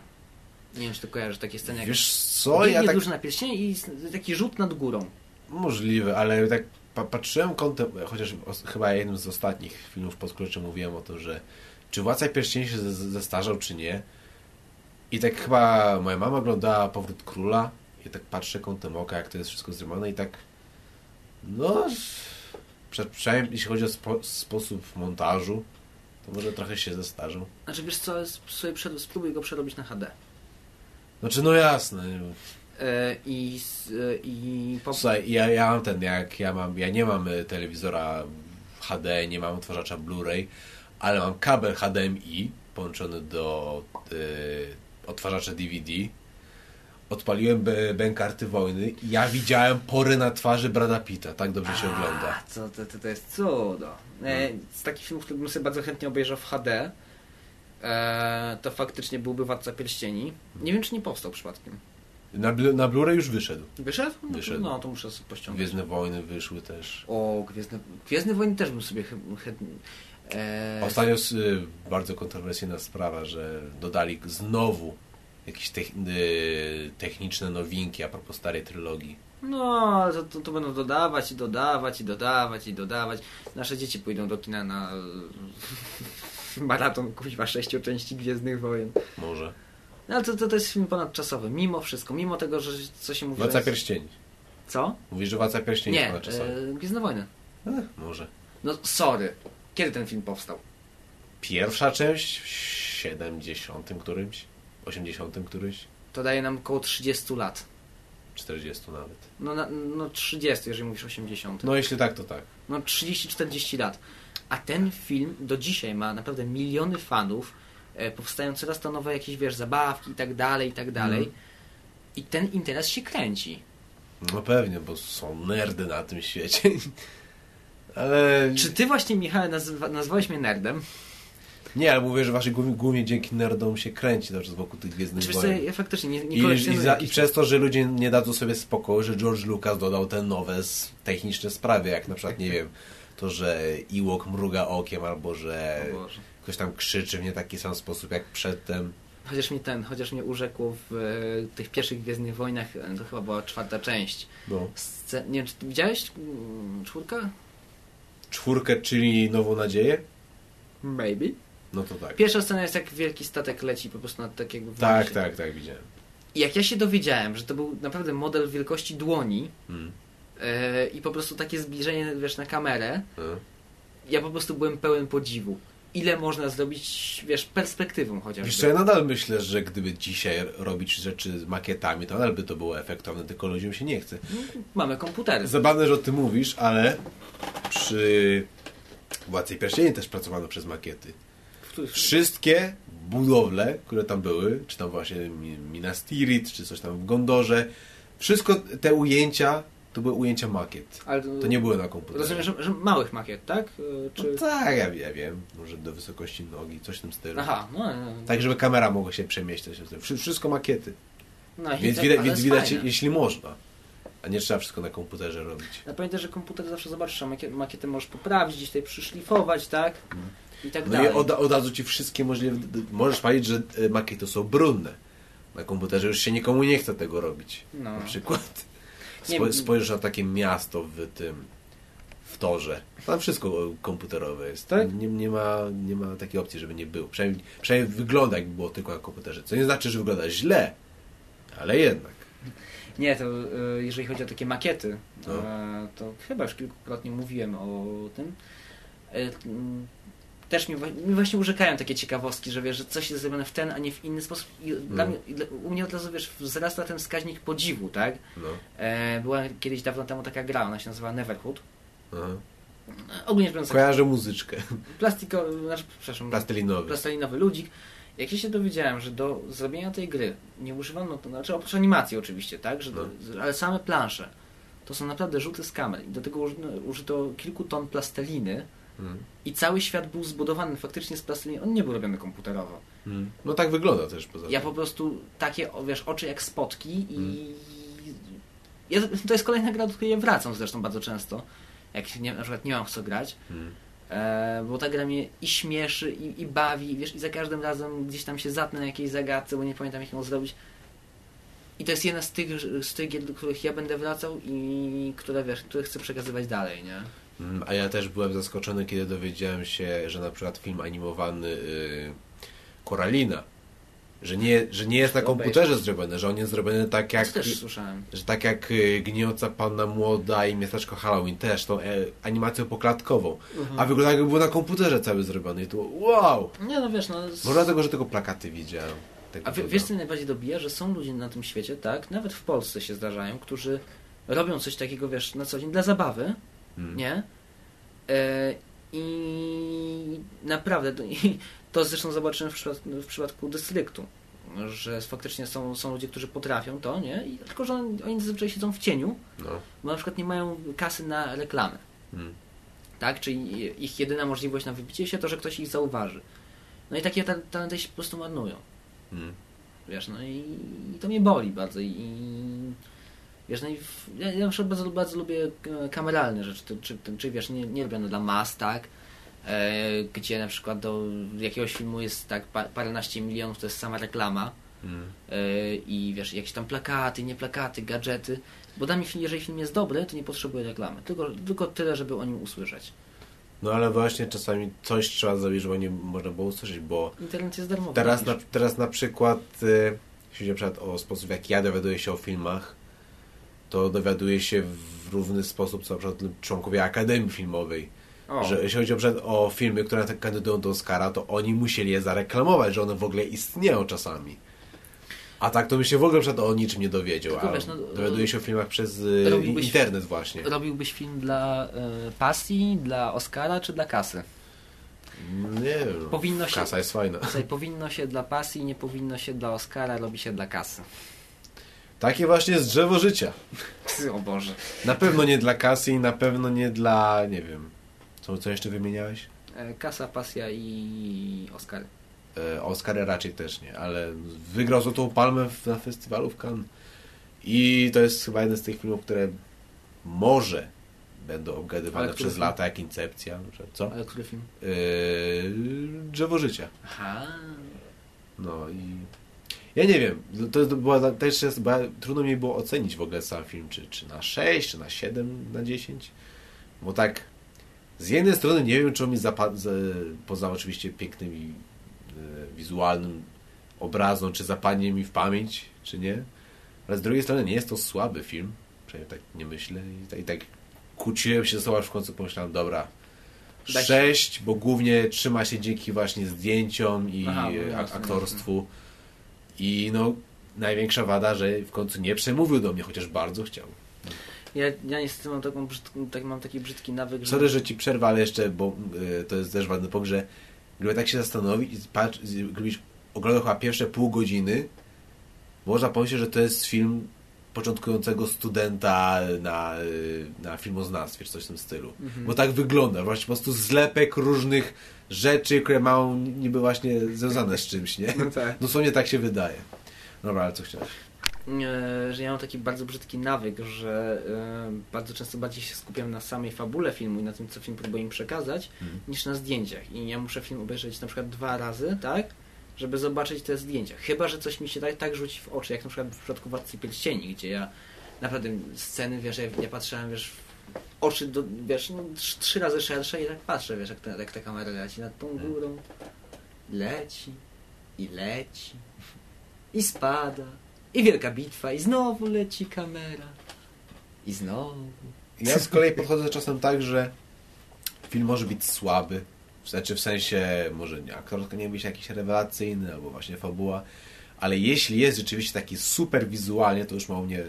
B: Nie wiem, czy to kojarzysz takie sceny jak...
A: Wiesz co, ja tak...
B: duży na pierścienie i taki rzut nad górą.
A: Możliwe, ale tak pa patrzyłem kątem, chociaż chyba jednym z ostatnich filmów pod kluczem mówiłem o tym, że czy Władca Pierścieni się zestarzał, czy nie. I tak chyba moja mama oglądała Powrót Króla i tak patrzę kątem oka, jak to jest wszystko zrobione i tak no przynajmniej jeśli chodzi o spo sposób montażu, to może trochę się zestarzał.
B: Znaczy, wiesz co, sobie przed, spróbuj go przerobić na HD.
A: Znaczy, no jasne.
B: E, I, e, i po,
A: Słuchaj, ja, ja mam ten, jak ja mam, ja nie mam y, telewizora HD, nie mam odtwarzacza Blu-ray, ale mam kabel HDMI połączony do y, odtwarzacza DVD. Odpaliłem bękarty wojny i ja widziałem pory na twarzy Brada Pitta. Tak dobrze się ogląda.
B: A, co, to, to, to jest cudo. E, z takich filmów, które bym sobie bardzo chętnie obejrzał w HD, e, to faktycznie byłby Władca Pierścieni. Nie wiem, czy nie powstał przypadkiem.
A: Na, na Blu-ray już wyszedł.
B: Wyszedł? No,
A: Wyszedł.
B: No, to muszę sobie pościągnąć.
A: Gwiezdne wojny wyszły też.
B: O, Gwiezdne, Gwiezdne Wojny też bym sobie chętnie... E,
A: Ostatnio y, bardzo kontrowersyjna sprawa, że dodali znowu jakieś techn- y, techniczne nowinki a propos starej trylogii.
B: No, to, to, to będą dodawać i dodawać i dodawać i dodawać. Nasze dzieci pójdą do kina na *laughs* maraton kuźwa sześciu części Gwiezdnych Wojen.
A: Może.
B: No ale to, to, to jest film ponadczasowy, mimo wszystko, mimo tego, że co się mówi...
A: Władca
B: jest-
A: Pierścieni.
B: Co?
A: Mówisz, że Władca Pierścieni
B: Nie,
A: jest ponadczasowy.
B: e, Gwiezdne Wojny.
A: Ech, może.
B: No sorry, kiedy ten film powstał?
A: Pierwsza część w 70 którymś, 80 któryś,
B: To daje nam około 30 lat.
A: 40 nawet.
B: No, na, no 30, jeżeli mówisz 80.
A: No jeśli tak, to tak.
B: No 30-40 lat. A ten film do dzisiaj ma naprawdę miliony fanów. E, powstają coraz to nowe jakieś, wiesz, zabawki i tak dalej, i tak dalej.
A: Mhm.
B: I ten interes się kręci.
A: No pewnie, bo są nerdy na tym świecie. *laughs* Ale...
B: Czy ty właśnie, Michał, nazywa, nazwałeś mnie nerdem?
A: Nie, ale mówię, że właśnie głównie, głównie dzięki nerdom się kręci cały czas wokół tych Gwiezdnych
B: Znaczy, wiesz co,
A: Wojen.
B: ja faktycznie nie, nie
A: I, i, za, I przez to, że ludzie nie dadzą sobie spokoju, że George Lucas dodał te nowe techniczne sprawy, jak na przykład, nie wiem, to, że Ewok mruga okiem, albo że ktoś tam krzyczy w nie taki sam sposób jak przedtem.
B: Chociaż mnie ten, chociaż mnie urzekło w e, tych pierwszych Gwiezdnych Wojnach, e, to chyba była czwarta część.
A: No.
B: Sce- nie wiem, czy widziałeś mm, czwórka?
A: Czwórkę, czyli Nową Nadzieję?
B: Maybe.
A: No to tak.
B: Pierwsza scena jest jak wielki statek leci po prostu nad tak jakby
A: Tak, tak, tak, widziałem.
B: I jak ja się dowiedziałem, że to był naprawdę model wielkości dłoni
A: Mm.
B: e, i po prostu takie zbliżenie, wiesz, na kamerę,
A: No.
B: ja po prostu byłem pełen podziwu. Ile można zrobić, wiesz, perspektywą chociażby.
A: Wiesz co, ja nadal myślę, że gdyby dzisiaj robić rzeczy z makietami, to nadal by to było efektowne, tylko ludziom się nie chce.
B: Mamy komputery.
A: Zabawne, że o tym mówisz, ale przy Władcy Pierścieni też pracowano przez makiety. Wszystkie budowle, które tam były, czy tam właśnie Mi- Minas Tirith, czy coś tam w Gondorze, wszystko te ujęcia to były ujęcia makiet.
B: Ale
A: To nie były na komputerze.
B: Rozumiem, że, że małych makiet, tak? E,
A: No
B: Czy...
A: tak, ja, ja wiem. Może do wysokości nogi, coś w tym stylu.
B: Aha, no, no, no.
A: Tak, żeby kamera mogła się przemieścić. Wszy- Wszystko makiety.
B: no
A: Więc, widać, więc widać, jeśli można. A nie trzeba wszystko na komputerze robić.
B: Ja pamiętam, że komputer zawsze zobaczysz, a makietę, możesz poprawić, gdzieś tutaj przyszlifować, tak? I tak
A: No
B: dalej.
A: i od, od razu ci wszystkie możliwe... Możesz powiedzieć, że e, makiety są brudne. Na komputerze już się nikomu nie chce tego robić.
B: No.
A: Na przykład. Spo, spojrzysz na takie miasto w tym... W torze. Tam wszystko e, komputerowe jest.
B: Tak?
A: Nie, nie, ma, nie ma takiej opcji, żeby nie było. Przynajmniej, przynajmniej wygląda jakby było tylko na komputerze. Co nie znaczy, że wygląda źle. Ale jednak.
B: Nie, to e, jeżeli chodzi o takie makiety,
A: No.
B: to chyba już kilkukrotnie mówiłem o tym. Też mi, mi właśnie urzekają takie ciekawostki, że wiesz, że coś jest zrobione w ten, a nie w inny sposób. I dla
A: No.
B: mnie, dla, u mnie od razu wiesz, wzrasta ten wskaźnik podziwu, tak?
A: No.
B: E, była kiedyś dawno temu taka gra, ona się nazywa Neverhood.
A: Aha.
B: Ogólnie biorąc,
A: Kojarzę muzyczkę.
B: plastiko, znaczy, przepraszam,
A: Plastelinowy.
B: plastelinowy ludzik. Jak ja się dowiedziałem, że do zrobienia tej gry nie używano, to znaczy oprócz animacji oczywiście, tak, że do, ale same plansze, to są naprawdę rzuty z kamer i do tego użyto kilku ton plasteliny I cały świat był zbudowany faktycznie z plasteliny, on nie był robiony komputerowo.
A: Mm. No tak wygląda też poza
B: Ja
A: tym.
B: po prostu takie, wiesz, oczy jak spotki i
A: Mm.
B: ja, to jest kolejna gra, do której ja wracam zresztą bardzo często, jak nie, na przykład nie mam w co grać,
A: Mm.
B: E, bo ta gra mnie i śmieszy, i, i bawi, wiesz, i za każdym razem gdzieś tam się zatnę na jakiejś zagadce, bo nie pamiętam jak ją zrobić. I to jest jedna z tych, z tych gier, do których ja będę wracał i które, wiesz, które chcę przekazywać dalej, nie?
A: Mm, A ja też byłem zaskoczony, kiedy dowiedziałem się, że na przykład film animowany y, Koralina, że nie, że nie jest na komputerze zrobiony, że on jest zrobiony tak
B: Ja
A: jak,
B: też słyszałem.
A: że tak jak y, Gnijąca Panna Młoda i Miasteczko Halloween, też tą e, animacją poklatkową. A wygląda jakby był na komputerze cały zrobiony i to wow!
B: Nie no wiesz, no... z-
A: Może dlatego, że tylko plakaty widziałem.
B: A
A: doda.
B: wiesz co najbardziej dobija? Że są ludzie na tym świecie, tak, nawet w Polsce się zdarzają, którzy robią coś takiego, wiesz, na co dzień dla zabawy,
A: Mm.
B: nie? E, I naprawdę, to- *laughs* i to zresztą zobaczyłem w, przypadku, w przypadku dystryktu, że faktycznie są, są ludzie, którzy potrafią to, nie? I, tylko, że oni, oni zazwyczaj siedzą w cieniu,
A: No.
B: bo na przykład nie mają kasy na reklamy,
A: Mm.
B: tak? Czyli ich jedyna możliwość na wybicie się to, że ktoś ich zauważy. No i takie ta- talenty się po prostu marnują.
A: Mm.
B: Wiesz, no i, i to mnie boli bardzo i, i wiesz, no i w, ja, ja bardzo, bardzo lubię e, kameralne rzeczy, czy, czy, czy wiesz, nie, nie no, dla mas, tak, e, gdzie na przykład do jakiegoś filmu jest tak pa, paręnaście milionów, to jest sama reklama
A: Mm.
B: e, i wiesz, jakieś tam plakaty, nie plakaty, gadżety, bo dla mnie, jeżeli film jest dobry, to nie potrzebuję reklamy, tylko, tylko tyle, żeby o nim usłyszeć.
A: No ale właśnie czasami coś trzeba zrobić, żeby nie można było usłyszeć, bo
B: Internet jest darmowy.
A: teraz na, teraz na przykład, y, jeśli chodzi na przykład o sposób, jak ja dowiaduję się o filmach, to dowiaduję się w równy sposób, co na przykład członkowie Akademii Filmowej.
B: O,
A: Że jeśli chodzi przykład o filmy, które kandydują do Oscara, to oni musieli je zareklamować, że one w ogóle istnieją czasami. A tak to bym się w ogóle przykład o niczym nie dowiedział.
B: Tylko
A: a
B: wiesz, no,
A: dowiaduję się o filmach przez y,
B: robiłbyś-
A: internet właśnie.
B: robiłbyś film dla e, pasji, dla Oscara czy dla kasy?
A: Nie wiem.
B: Powinno się-
A: Kasa jest fajna.
B: Powinno się dla pasji, nie powinno się dla Oscara, robi się dla kasy.
A: Takie właśnie jest drzewo życia. *laughs*
B: O Boże.
A: Na pewno nie dla kasy i na pewno nie dla, nie wiem, co, co jeszcze wymieniałeś?
B: E, Kasa, pasja i Oscar.
A: E, Oscary raczej też nie, ale wygrał Złotą Palmę na festiwalu w Cannes. I to jest chyba jeden z tych filmów, które może będą obgadywane przez
B: film?
A: lata, jak Incepcja, co?
B: Ale który film?
A: E, drzewo życia.
B: Aha.
A: No i... Ja nie wiem, to była, też jest, była, trudno mi było ocenić w ogóle sam film, czy, czy na 6, czy na 7, na 10. Bo tak, z jednej strony nie wiem, czy on mi zapadł, poza oczywiście pięknym e, wizualnym obrazem, czy zapadnie mi w pamięć, czy nie. Ale z drugiej strony nie jest to słaby film, przynajmniej tak nie myślę. I tak, i tak kłóciłem się ze sobą, aż w końcu pomyślałem, dobra. 6, bo głównie trzyma się dzięki właśnie zdjęciom i
B: Aha, no
A: e,
B: jasne,
A: aktorstwu. I no, największa wada, że w końcu nie przemówił do mnie, chociaż bardzo chciał.
B: Ja, ja niestety mam, taką brzydką, tak, mam taki brzydki nawyk, że...
A: Sorry, że ci przerwę, ale jeszcze, bo y, to jest też ważny punkt, że gdyby tak się zastanowić patrz, gdybyś oglądał chyba pierwsze pół godziny, można pomyśleć, że to jest film początkującego studenta na, y, na filmoznawstwie, czy coś w tym stylu.
B: Mhm.
A: Bo tak wygląda, właśnie po prostu zlepek różnych rzeczy, które mają niby właśnie związane z czymś, nie?
B: No tak.
A: Dosłownie tak się wydaje. Dobra, ale co chciałeś?
B: e, że ja mam taki bardzo brzydki nawyk, że e, bardzo często bardziej się skupiam na samej fabule filmu i na tym, co film próbuje im przekazać,
A: Mhm.
B: niż na zdjęciach. I ja muszę film obejrzeć na przykład dwa razy, tak? Żeby zobaczyć te zdjęcia. Chyba, że coś mi się tak, tak rzuci w oczy, jak na przykład w przypadku Władcy Pierścieni, gdzie ja naprawdę sceny, wiesz, ja, ja patrzyłem, wiesz, w oczy, do, wiesz, no, trz- trzy razy szersze i tak patrzę, wiesz, jak, ta- jak ta kamera leci nad tą górą. Leci i leci i spada i wielka bitwa i znowu leci kamera i znowu.
A: Ja z kolei podchodzę czasem tak, że film może być słaby. Znaczy w sensie, może nie, aktorska nie być jakiś rewelacyjny, albo właśnie fabuła, ale jeśli jest rzeczywiście taki super wizualnie, to już ma u mnie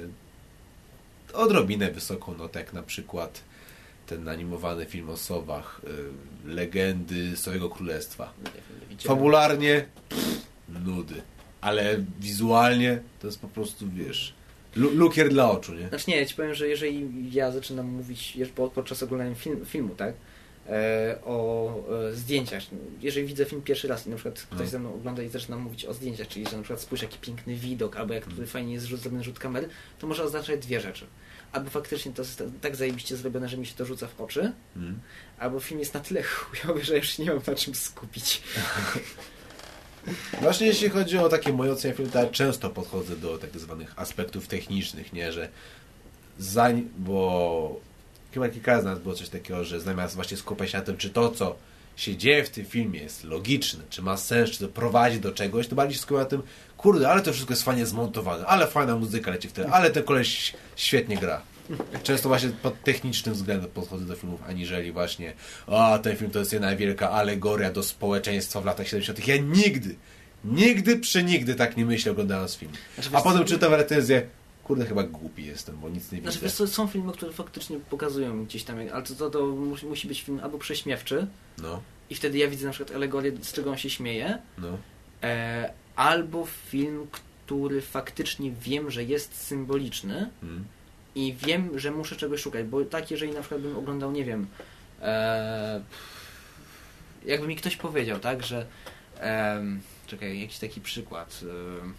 A: odrobinę wysoką notę, jak na przykład ten animowany film o sowach, y, legendy Sowego Królestwa.
B: Nie nie.
A: Fabularnie pff, nudy, ale wizualnie to jest po prostu, wiesz, lu- lukier dla oczu, nie?
B: Znaczy nie, ja ci powiem, że jeżeli ja zaczynam mówić po- podczas oglądania film, filmu, tak, o e, zdjęciach, jeżeli widzę film pierwszy raz i na przykład ktoś
A: No.
B: ze mną ogląda i zaczyna mówić o zdjęciach, czyli że na przykład spójrz jaki piękny widok, albo jak tutaj fajnie jest rzut, zrobiony rzut kamery, to może oznaczać dwie rzeczy. Albo faktycznie to jest tak zajebiście zrobione, że mi się to rzuca w oczy,
A: Mm.
B: albo film jest na tyle chujowy, że już nie mam na czym skupić. *laughs*
A: Właśnie jeśli chodzi o takie moje oceny filmu, to ja często podchodzę do tak zwanych aspektów technicznych, nie, że zanim, bo chyba kilka razy nas było coś takiego, że zamiast właśnie skupiać się na tym, czy to, co się dzieje w tym filmie jest logiczne, czy ma sens, czy to prowadzi do czegoś, to bardziej się skupiam na tym, kurde, ale to wszystko jest fajnie zmontowane, ale fajna muzyka leci wtedy, ale ten koleś świetnie gra. Często właśnie pod technicznym względem podchodzę do filmów, aniżeli właśnie a ten film to jest jedna wielka alegoria do społeczeństwa w latach 70. Ja nigdy, Nigdy przenigdy tak nie myślę oglądając film.
B: Znaczy,
A: A potem czytam recenzję, kurde chyba głupi jestem, bo nic nie
B: Znaczy,
A: widzę.
B: wiesz co, są filmy, które faktycznie pokazują gdzieś tam, ale to, to, to musi, musi być film albo prześmiewczy
A: No,
B: i wtedy ja widzę na przykład alegorię, z czego on się śmieje,
A: no.
B: e, albo film, który faktycznie wiem, że jest symboliczny
A: Mm.
B: i wiem, że muszę czegoś szukać, bo tak jeżeli na przykład bym oglądał, nie wiem, e, jakby mi ktoś powiedział, tak, że em, czekaj, jakiś taki przykład em,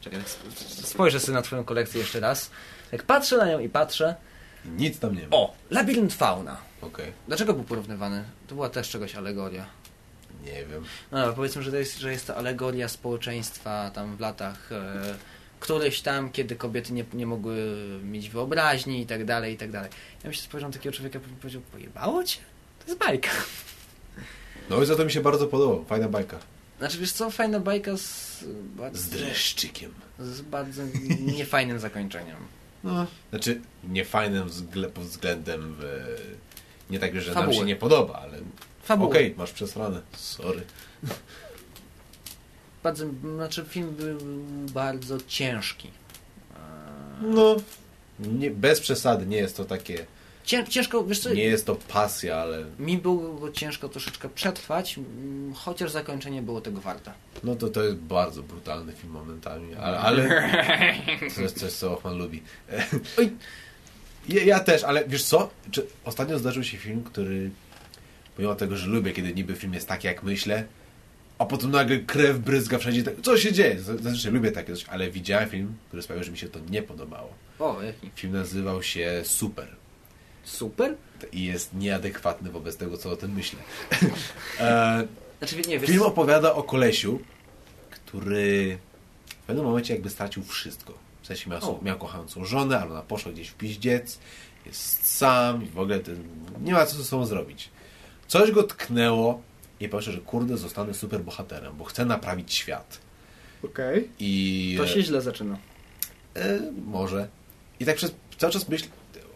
B: czekaj, sp- spojrzę sobie na twoją kolekcję jeszcze raz jak patrzę na nią i patrzę
A: Nic tam nie ma.
B: o, labirynt fauna
A: Okej,
B: dlaczego był porównywany? to była też czegoś alegoria
A: nie wiem.
B: no powiedzmy, że to jest, że jest to alegoria społeczeństwa tam w latach e, któreś tam, kiedy kobiety nie, nie mogły mieć wyobraźni i tak dalej, i tak dalej. Ja bym się spojrzał na takiego człowieka i powiedział, pojebało cię? To jest bajka.
A: No i za to mi się bardzo podoba, fajna bajka.
B: Znaczy, wiesz co, fajna bajka z bardzo,
A: Z dreszczykiem.
B: z bardzo *laughs* niefajnym zakończeniem.
A: No, znaczy nie fajnym wzgle- pod względem e, nie tak, że nam
B: Fabuły.
A: się nie podoba, ale
B: Fabuła.
A: okej, masz przesrane, sorry.
B: Bardzo, znaczy, film był bardzo ciężki.
A: No, nie, bez przesady, nie jest to takie,
B: ciężko, wiesz co,
A: nie jest to pasja, ale
B: mi było ciężko troszeczkę przetrwać, chociaż zakończenie było tego warte.
A: no to to jest bardzo brutalny film momentami, ale, ale *laughs* to jest coś, co Ochman lubi.
B: Oj.
A: Ja, ja też, ale wiesz co? Czy ostatnio zdarzył się film, który pomimo tego, że lubię, kiedy niby film jest taki, jak myślę, a potem nagle krew bryzga wszędzie. tak- Co się dzieje? Zazwyczaj lubię takie coś, ale widziałem film, który sprawił, że mi się to nie podobało.
B: O, jaki?
A: Film nazywał się Super
B: Super?
A: i jest nieadekwatny wobec tego, co o tym myślę. *laughs* e,
B: Znaczy, nie, wiesz,
A: film opowiada o kolesiu, który w pewnym momencie jakby stracił wszystko. W sensie miał,
B: O.
A: miał kochającą żonę, ale ona poszła gdzieś w piździec, jest sam i w ogóle ten, nie ma co ze sobą zrobić. Coś go tknęło i powiedział, że kurde, zostanę super bohaterem, bo chcę naprawić świat.
B: Okej.
A: I
B: To się źle zaczyna.
A: e, może. I tak przez cały czas myślę,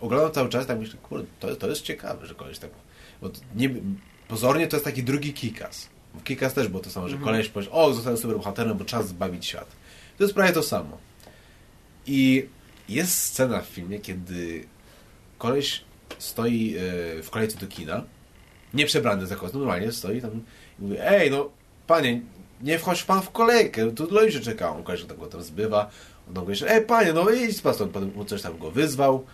A: oglądam cały czas, tak myślę, kurde, to, to jest ciekawe, że koleś tak. Bo nie, pozornie to jest taki drugi Kikas. W Kikas też było to samo, że
B: Mhm.
A: koleś powie, o, zostanę super bohaterem, bo czas zbawić świat. To jest prawie to samo. I jest scena w filmie, kiedy koleś stoi e, w kolejce do kina, nie przebrany za kogoś, normalnie stoi tam i mówi, ej, no, panie, nie wchodź pan w kolejkę, tu ludzie czekają. Koleś tak go tam zbywa, on tam mówi, ej, panie, no idź pan stąd, potem coś tam go wyzwał.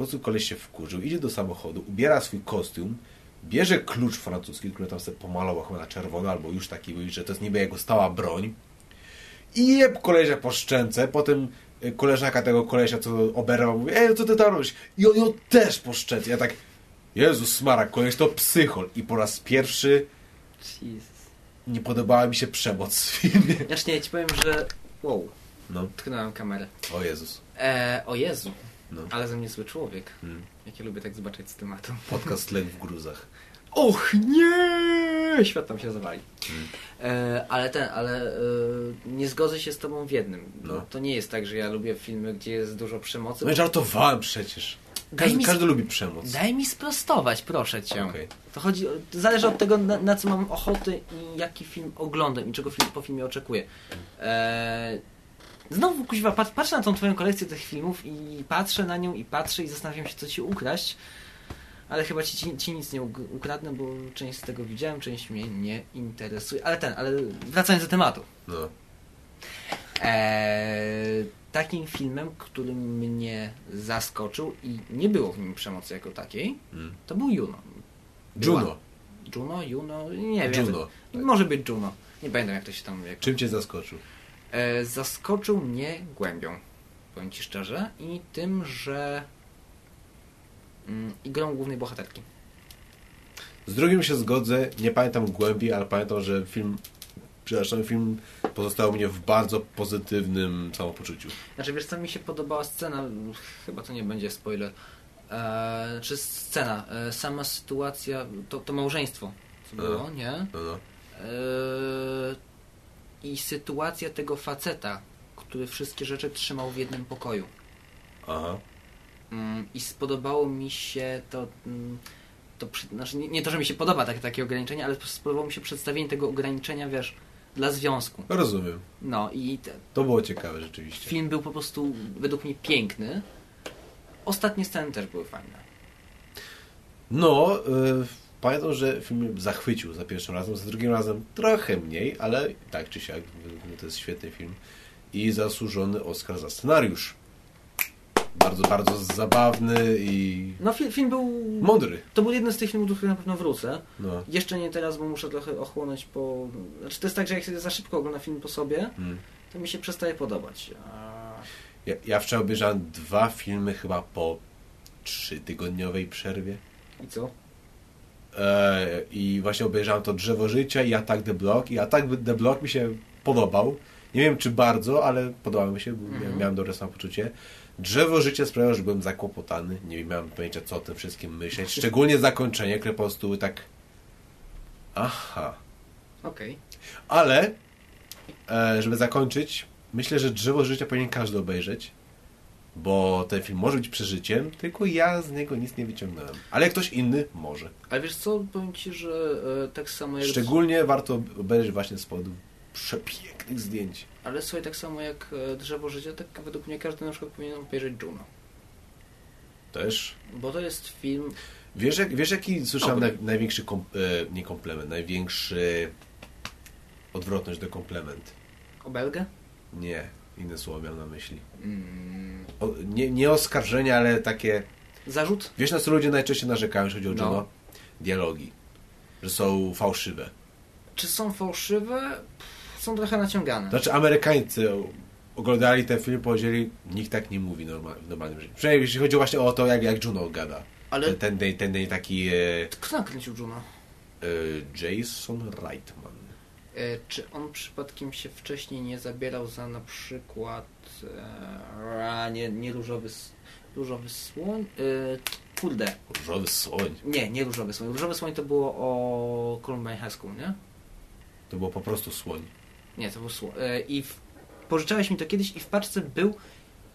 A: Końcu koleś się wkurzył, idzie do samochodu, ubiera swój kostium, bierze klucz francuski, który tam sobie pomalował chyba na czerwono, albo już taki, że to jest niby jego stała broń. I jeb kolesia po szczęce, potem y, koleżanka tego kolesia, co oberwał, mówi, ej, co ty tam robisz? I on ją też po szczęce. Ja tak, Jezus Smara, koleś to psychol. I po raz pierwszy
B: Jesus.
A: nie podobała mi się przemoc w filmie.
B: Znaczy nie, ja ci powiem, że... Wow,
A: No,
B: tknąłem kamerę.
A: o Jezus.
B: E, o Jezu,
A: No.
B: ale ze mnie zły człowiek.
A: Hmm.
B: Jak ja lubię tak zobaczyć z tematu.
A: Podcast Lek w gruzach. *laughs*
B: Och nie! Świat tam się zawali.
A: Hmm.
B: E, ale ten, ale e, nie zgodzę się z tobą w jednym.
A: No.
B: To nie jest tak, że ja lubię filmy, gdzie jest dużo przemocy.
A: No i żartowałem przecież. Każdy,
B: mi-
A: każdy lubi przemoc.
B: Daj mi sprostować, proszę cię.
A: Okej.
B: To chodzi, zależy od tego, na, na co mam ochotę i jaki film oglądam i czego film, po filmie oczekuję. Eee, znowu, kuźwa, pat, patrzę na tą twoją kolekcję tych filmów i patrzę na nią i patrzę i zastanawiam się, co ci ukraść. Ale chyba ci, ci, ci nic nie uk- ukradnę, bo część z tego widziałem, część mnie nie interesuje. Ale ten, ale wracając do tematu.
A: No.
B: Eee, takim filmem, który mnie zaskoczył i nie było w nim przemocy jako takiej,
A: Mm.
B: to był Juno.
A: Juno.
B: Juno, Juno, nie wiem.
A: Juno. Tak.
B: Może być Juno. Nie pamiętam jak to się tam... Jak...
A: Czym cię zaskoczył?
B: E, zaskoczył mnie głębią, powiem ci szczerze, i tym, że mm, i grą głównej bohaterki.
A: Z drugim się zgodzę, nie pamiętam głębiej, ale pamiętam, że film, przepraszam, film pozostał mnie w bardzo pozytywnym samopoczuciu.
B: Znaczy, wiesz co, mi się podobała scena, chyba to nie będzie spoiler, e, znaczy scena, e, sama sytuacja, to, to małżeństwo, co
A: No.
B: było, nie?
A: No, no.
B: Eee, I sytuacja tego faceta, który wszystkie rzeczy trzymał w jednym pokoju.
A: Aha.
B: Mm, I spodobało mi się to. mm, to znaczy nie, nie to, że mi się podoba takie, takie ograniczenie, ale spodobało mi się przedstawienie tego ograniczenia, wiesz, dla związku.
A: Rozumiem.
B: No i te,
A: To było ciekawe rzeczywiście.
B: film był po prostu według mnie piękny. Ostatnie sceny też były fajne.
A: No, y, pamiętam, że film zachwycił za pierwszym razem, za drugim razem trochę mniej, ale tak czy siak, mnie to jest świetny film. I zasłużony Oscar za scenariusz. Bardzo, bardzo zabawny i
B: No film, film był...
A: mądry.
B: To był jeden z tych filmów, do których na pewno wrócę.
A: No.
B: Jeszcze nie teraz, bo muszę trochę ochłonąć po... Znaczy to jest tak, że jak się za szybko ogląda film po sobie,
A: Mm.
B: to mi się przestaje podobać. A...
A: Ja, ja wczoraj obejrzałem dwa filmy chyba po trzytygodniowej przerwie.
B: I co?
A: E, I właśnie obejrzałem to Drzewo Życia i Attack the Block. I Attack the Block mi się podobał. Nie wiem czy bardzo, ale podobał mi się, bo
B: Mhm.
A: miałem dobre samopoczucie. Drzewo Życia sprawiało, że byłem zakłopotany. Nie miałem pojęcia co o tym wszystkim myśleć. Szczególnie zakończenie, które po prostu tak... Aha.
B: Okej.
A: Ale, e, żeby zakończyć, myślę, że Drzewo Życia powinien każdy obejrzeć, bo ten film może być przeżyciem, tylko ja z niego nic nie wyciągnąłem. Ale ktoś inny może.
B: Ale wiesz co, powiem Ci, że e, tak samo jak...
A: Szczególnie warto obejrzeć właśnie z powodu przepięknych zdjęć.
B: Ale słuchaj, tak samo jak e, Drzewo Życia, tak według mnie każdy na przykład powinien obejrzeć Juno.
A: Też.
B: Bo to jest film...
A: Wiesz, jak, wiesz jaki słyszałem naj, największy, kom, e, nie komplement, największy odwrotność do komplement?
B: Obelgę?
A: Nie, inne słowo miałem na myśli.
B: Mm.
A: O, nie, nie oskarżenia, ale takie
B: Zarzut?
A: Wiesz, na co ludzie najczęściej narzekają, jeśli chodzi o
B: No.
A: Juno? Dialogi. Że są fałszywe.
B: Czy są fałszywe? Są trochę naciągane.
A: Znaczy, Amerykańcy oglądali ten film i powiedzieli, nikt tak nie mówi norma, w normalnym życiu. Przynajmniej jeśli chodzi właśnie o to, jak, jak Juno gada.
B: Ale
A: Ten, ten, ten, ten taki e,
B: kto nakręcił Juno?
A: e, Jason Reitman.
B: E, czy on przypadkiem się wcześniej nie zabierał za na przykład e, a, nie, nie różowy, różowy słoń? E, kurde,
A: Różowy słoń.
B: nie, nie różowy słoń. Różowy słoń to było o Columbine High School, nie?
A: To było po prostu słoń.
B: Nie, to był słoń. I w, pożyczałeś mi to kiedyś i w paczce był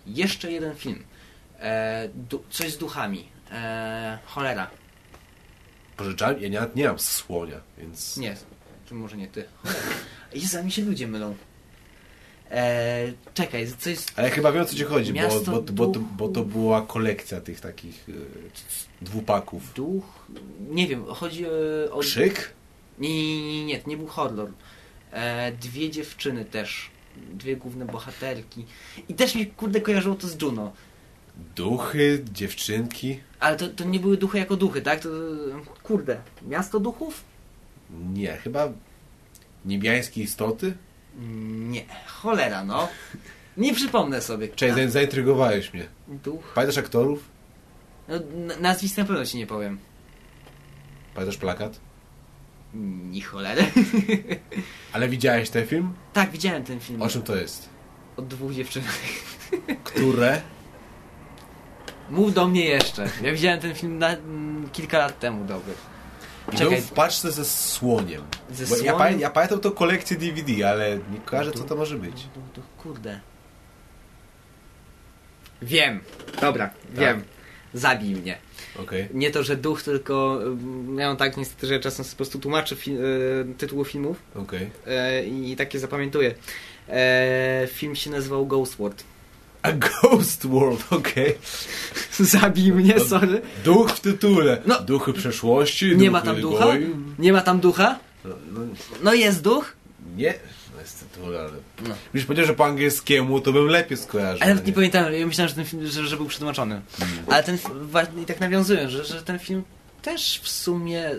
B: jeszcze jeden film. E, du, coś z duchami. E, cholera.
A: Pożyczałem, ja nie, nie mam słonia, więc...
B: Nie, czy może nie ty. Cholera. Jezu, a mi się ludzie mylą. E, czekaj, co jest...
A: Ale chyba wiem o co ci chodzi, bo, bo, bo, to, bo to była kolekcja tych takich e, dwupaków.
B: Duch? Nie wiem, chodzi e, o...
A: Krzyk?
B: Nie, nie, nie, nie, to nie był horror. E, dwie dziewczyny też. Dwie główne bohaterki. I też mi kurde kojarzyło to z Juno.
A: Duchy, dziewczynki?
B: Ale to, to nie były duchy jako duchy, tak? To, kurde, miasto duchów?
A: Nie, chyba niebiańskie istoty?
B: Nie, cholera no. Nie przypomnę sobie.
A: Cześć, zaintrygowałeś mnie.
B: duch?
A: Pamiętasz aktorów?
B: No, nazwisk na pewno ci nie powiem.
A: Pamiętasz plakat?
B: Ni cholery. *laughs*
A: Ale widziałeś ten film?
B: tak, widziałem ten film.
A: O czym to jest?
B: Od dwóch dziewczyn. *laughs*
A: Które?
B: Mów do mnie jeszcze. Ja widziałem ten film na, mm, kilka lat temu, dobry. Czekaj.
A: był w paczce ze słoniem.
B: Ze
A: Ja,
B: słoniem?
A: pamię, ja pamiętam tą kolekcję DVD, ale nie kojarzę co to może być.
B: Duch, kurde. Wiem. Dobra, wiem. Zabij mnie.
A: Okej.
B: Nie to, że duch, tylko mm, ja mam tak niestety, że ja czasem po prostu tłumaczę fi- e, tytuły filmów
A: Okej.
B: e, i takie zapamiętuję. E, film się nazywał Ghost World.
A: A Ghost World, *laughs* okej.
B: Zabij mnie, sorry.
A: Duch w tytule.
B: No.
A: Duchy przeszłości,
B: Nie ma tam ducha?
A: goju.
B: Nie ma tam ducha?
A: No, no,
B: No jest duch.
A: nie. No jest tytuł, ale...
B: No.
A: Gdybyś powiedział, że po angielskiemu, to bym lepiej skojarzył.
B: Ale nawet nie pamiętam, ja myślałem, że ten film, że, że był przetłumaczony. Ale ten, wa- i tak nawiązuję, że, że ten film też w sumie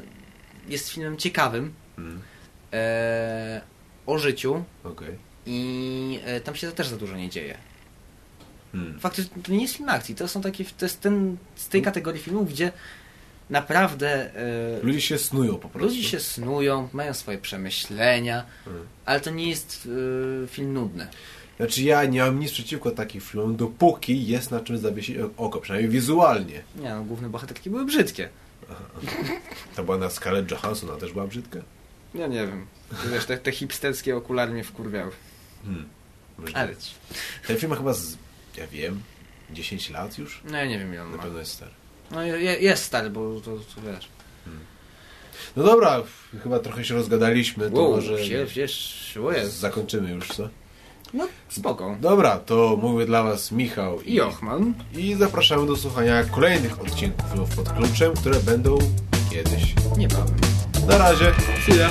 B: jest filmem ciekawym
A: Mm.
B: e, o życiu
A: Okej.
B: i e, tam się też za dużo nie dzieje.
A: Hmm.
B: Faktycznie to nie jest film akcji, to są takie, to jest ten, z tej kategorii filmów, gdzie naprawdę e,
A: Ludzie się snują po prostu.
B: ludzie się snują, mają swoje przemyślenia,
A: Hmm.
B: ale to nie jest e, film nudny.
A: Znaczy ja nie mam nic przeciwko takich filmom, dopóki jest na czym zawiesić oko, przynajmniej wizualnie.
B: Nie no, główne bohaterki były brzydkie.
A: Ta była na Scarlett Johansson, a też była brzydka?
B: Ja nie wiem. Wiesz, te, te hipsterskie okulary mnie wkurwiały.
A: Hmm.
B: Ale...
A: Ten film chyba, z, ja wiem, 10 lat już?
B: No ja nie wiem ile on
A: Na
B: ma.
A: pewno jest stary.
B: No je- je- jest stary, bo to, to wiesz.
A: No dobra, chyba trochę się rozgadaliśmy, to
B: Wow,
A: może
B: się, wiesz, o jest.
A: zakończymy już, co?
B: No, spoko.
A: Dobra, to mówię dla Was Michał
B: I Ochman.
A: i zapraszamy do słuchania kolejnych odcinków pod kluczem, które będą kiedyś.
B: Niebawem.
A: Na razie.
B: See ya.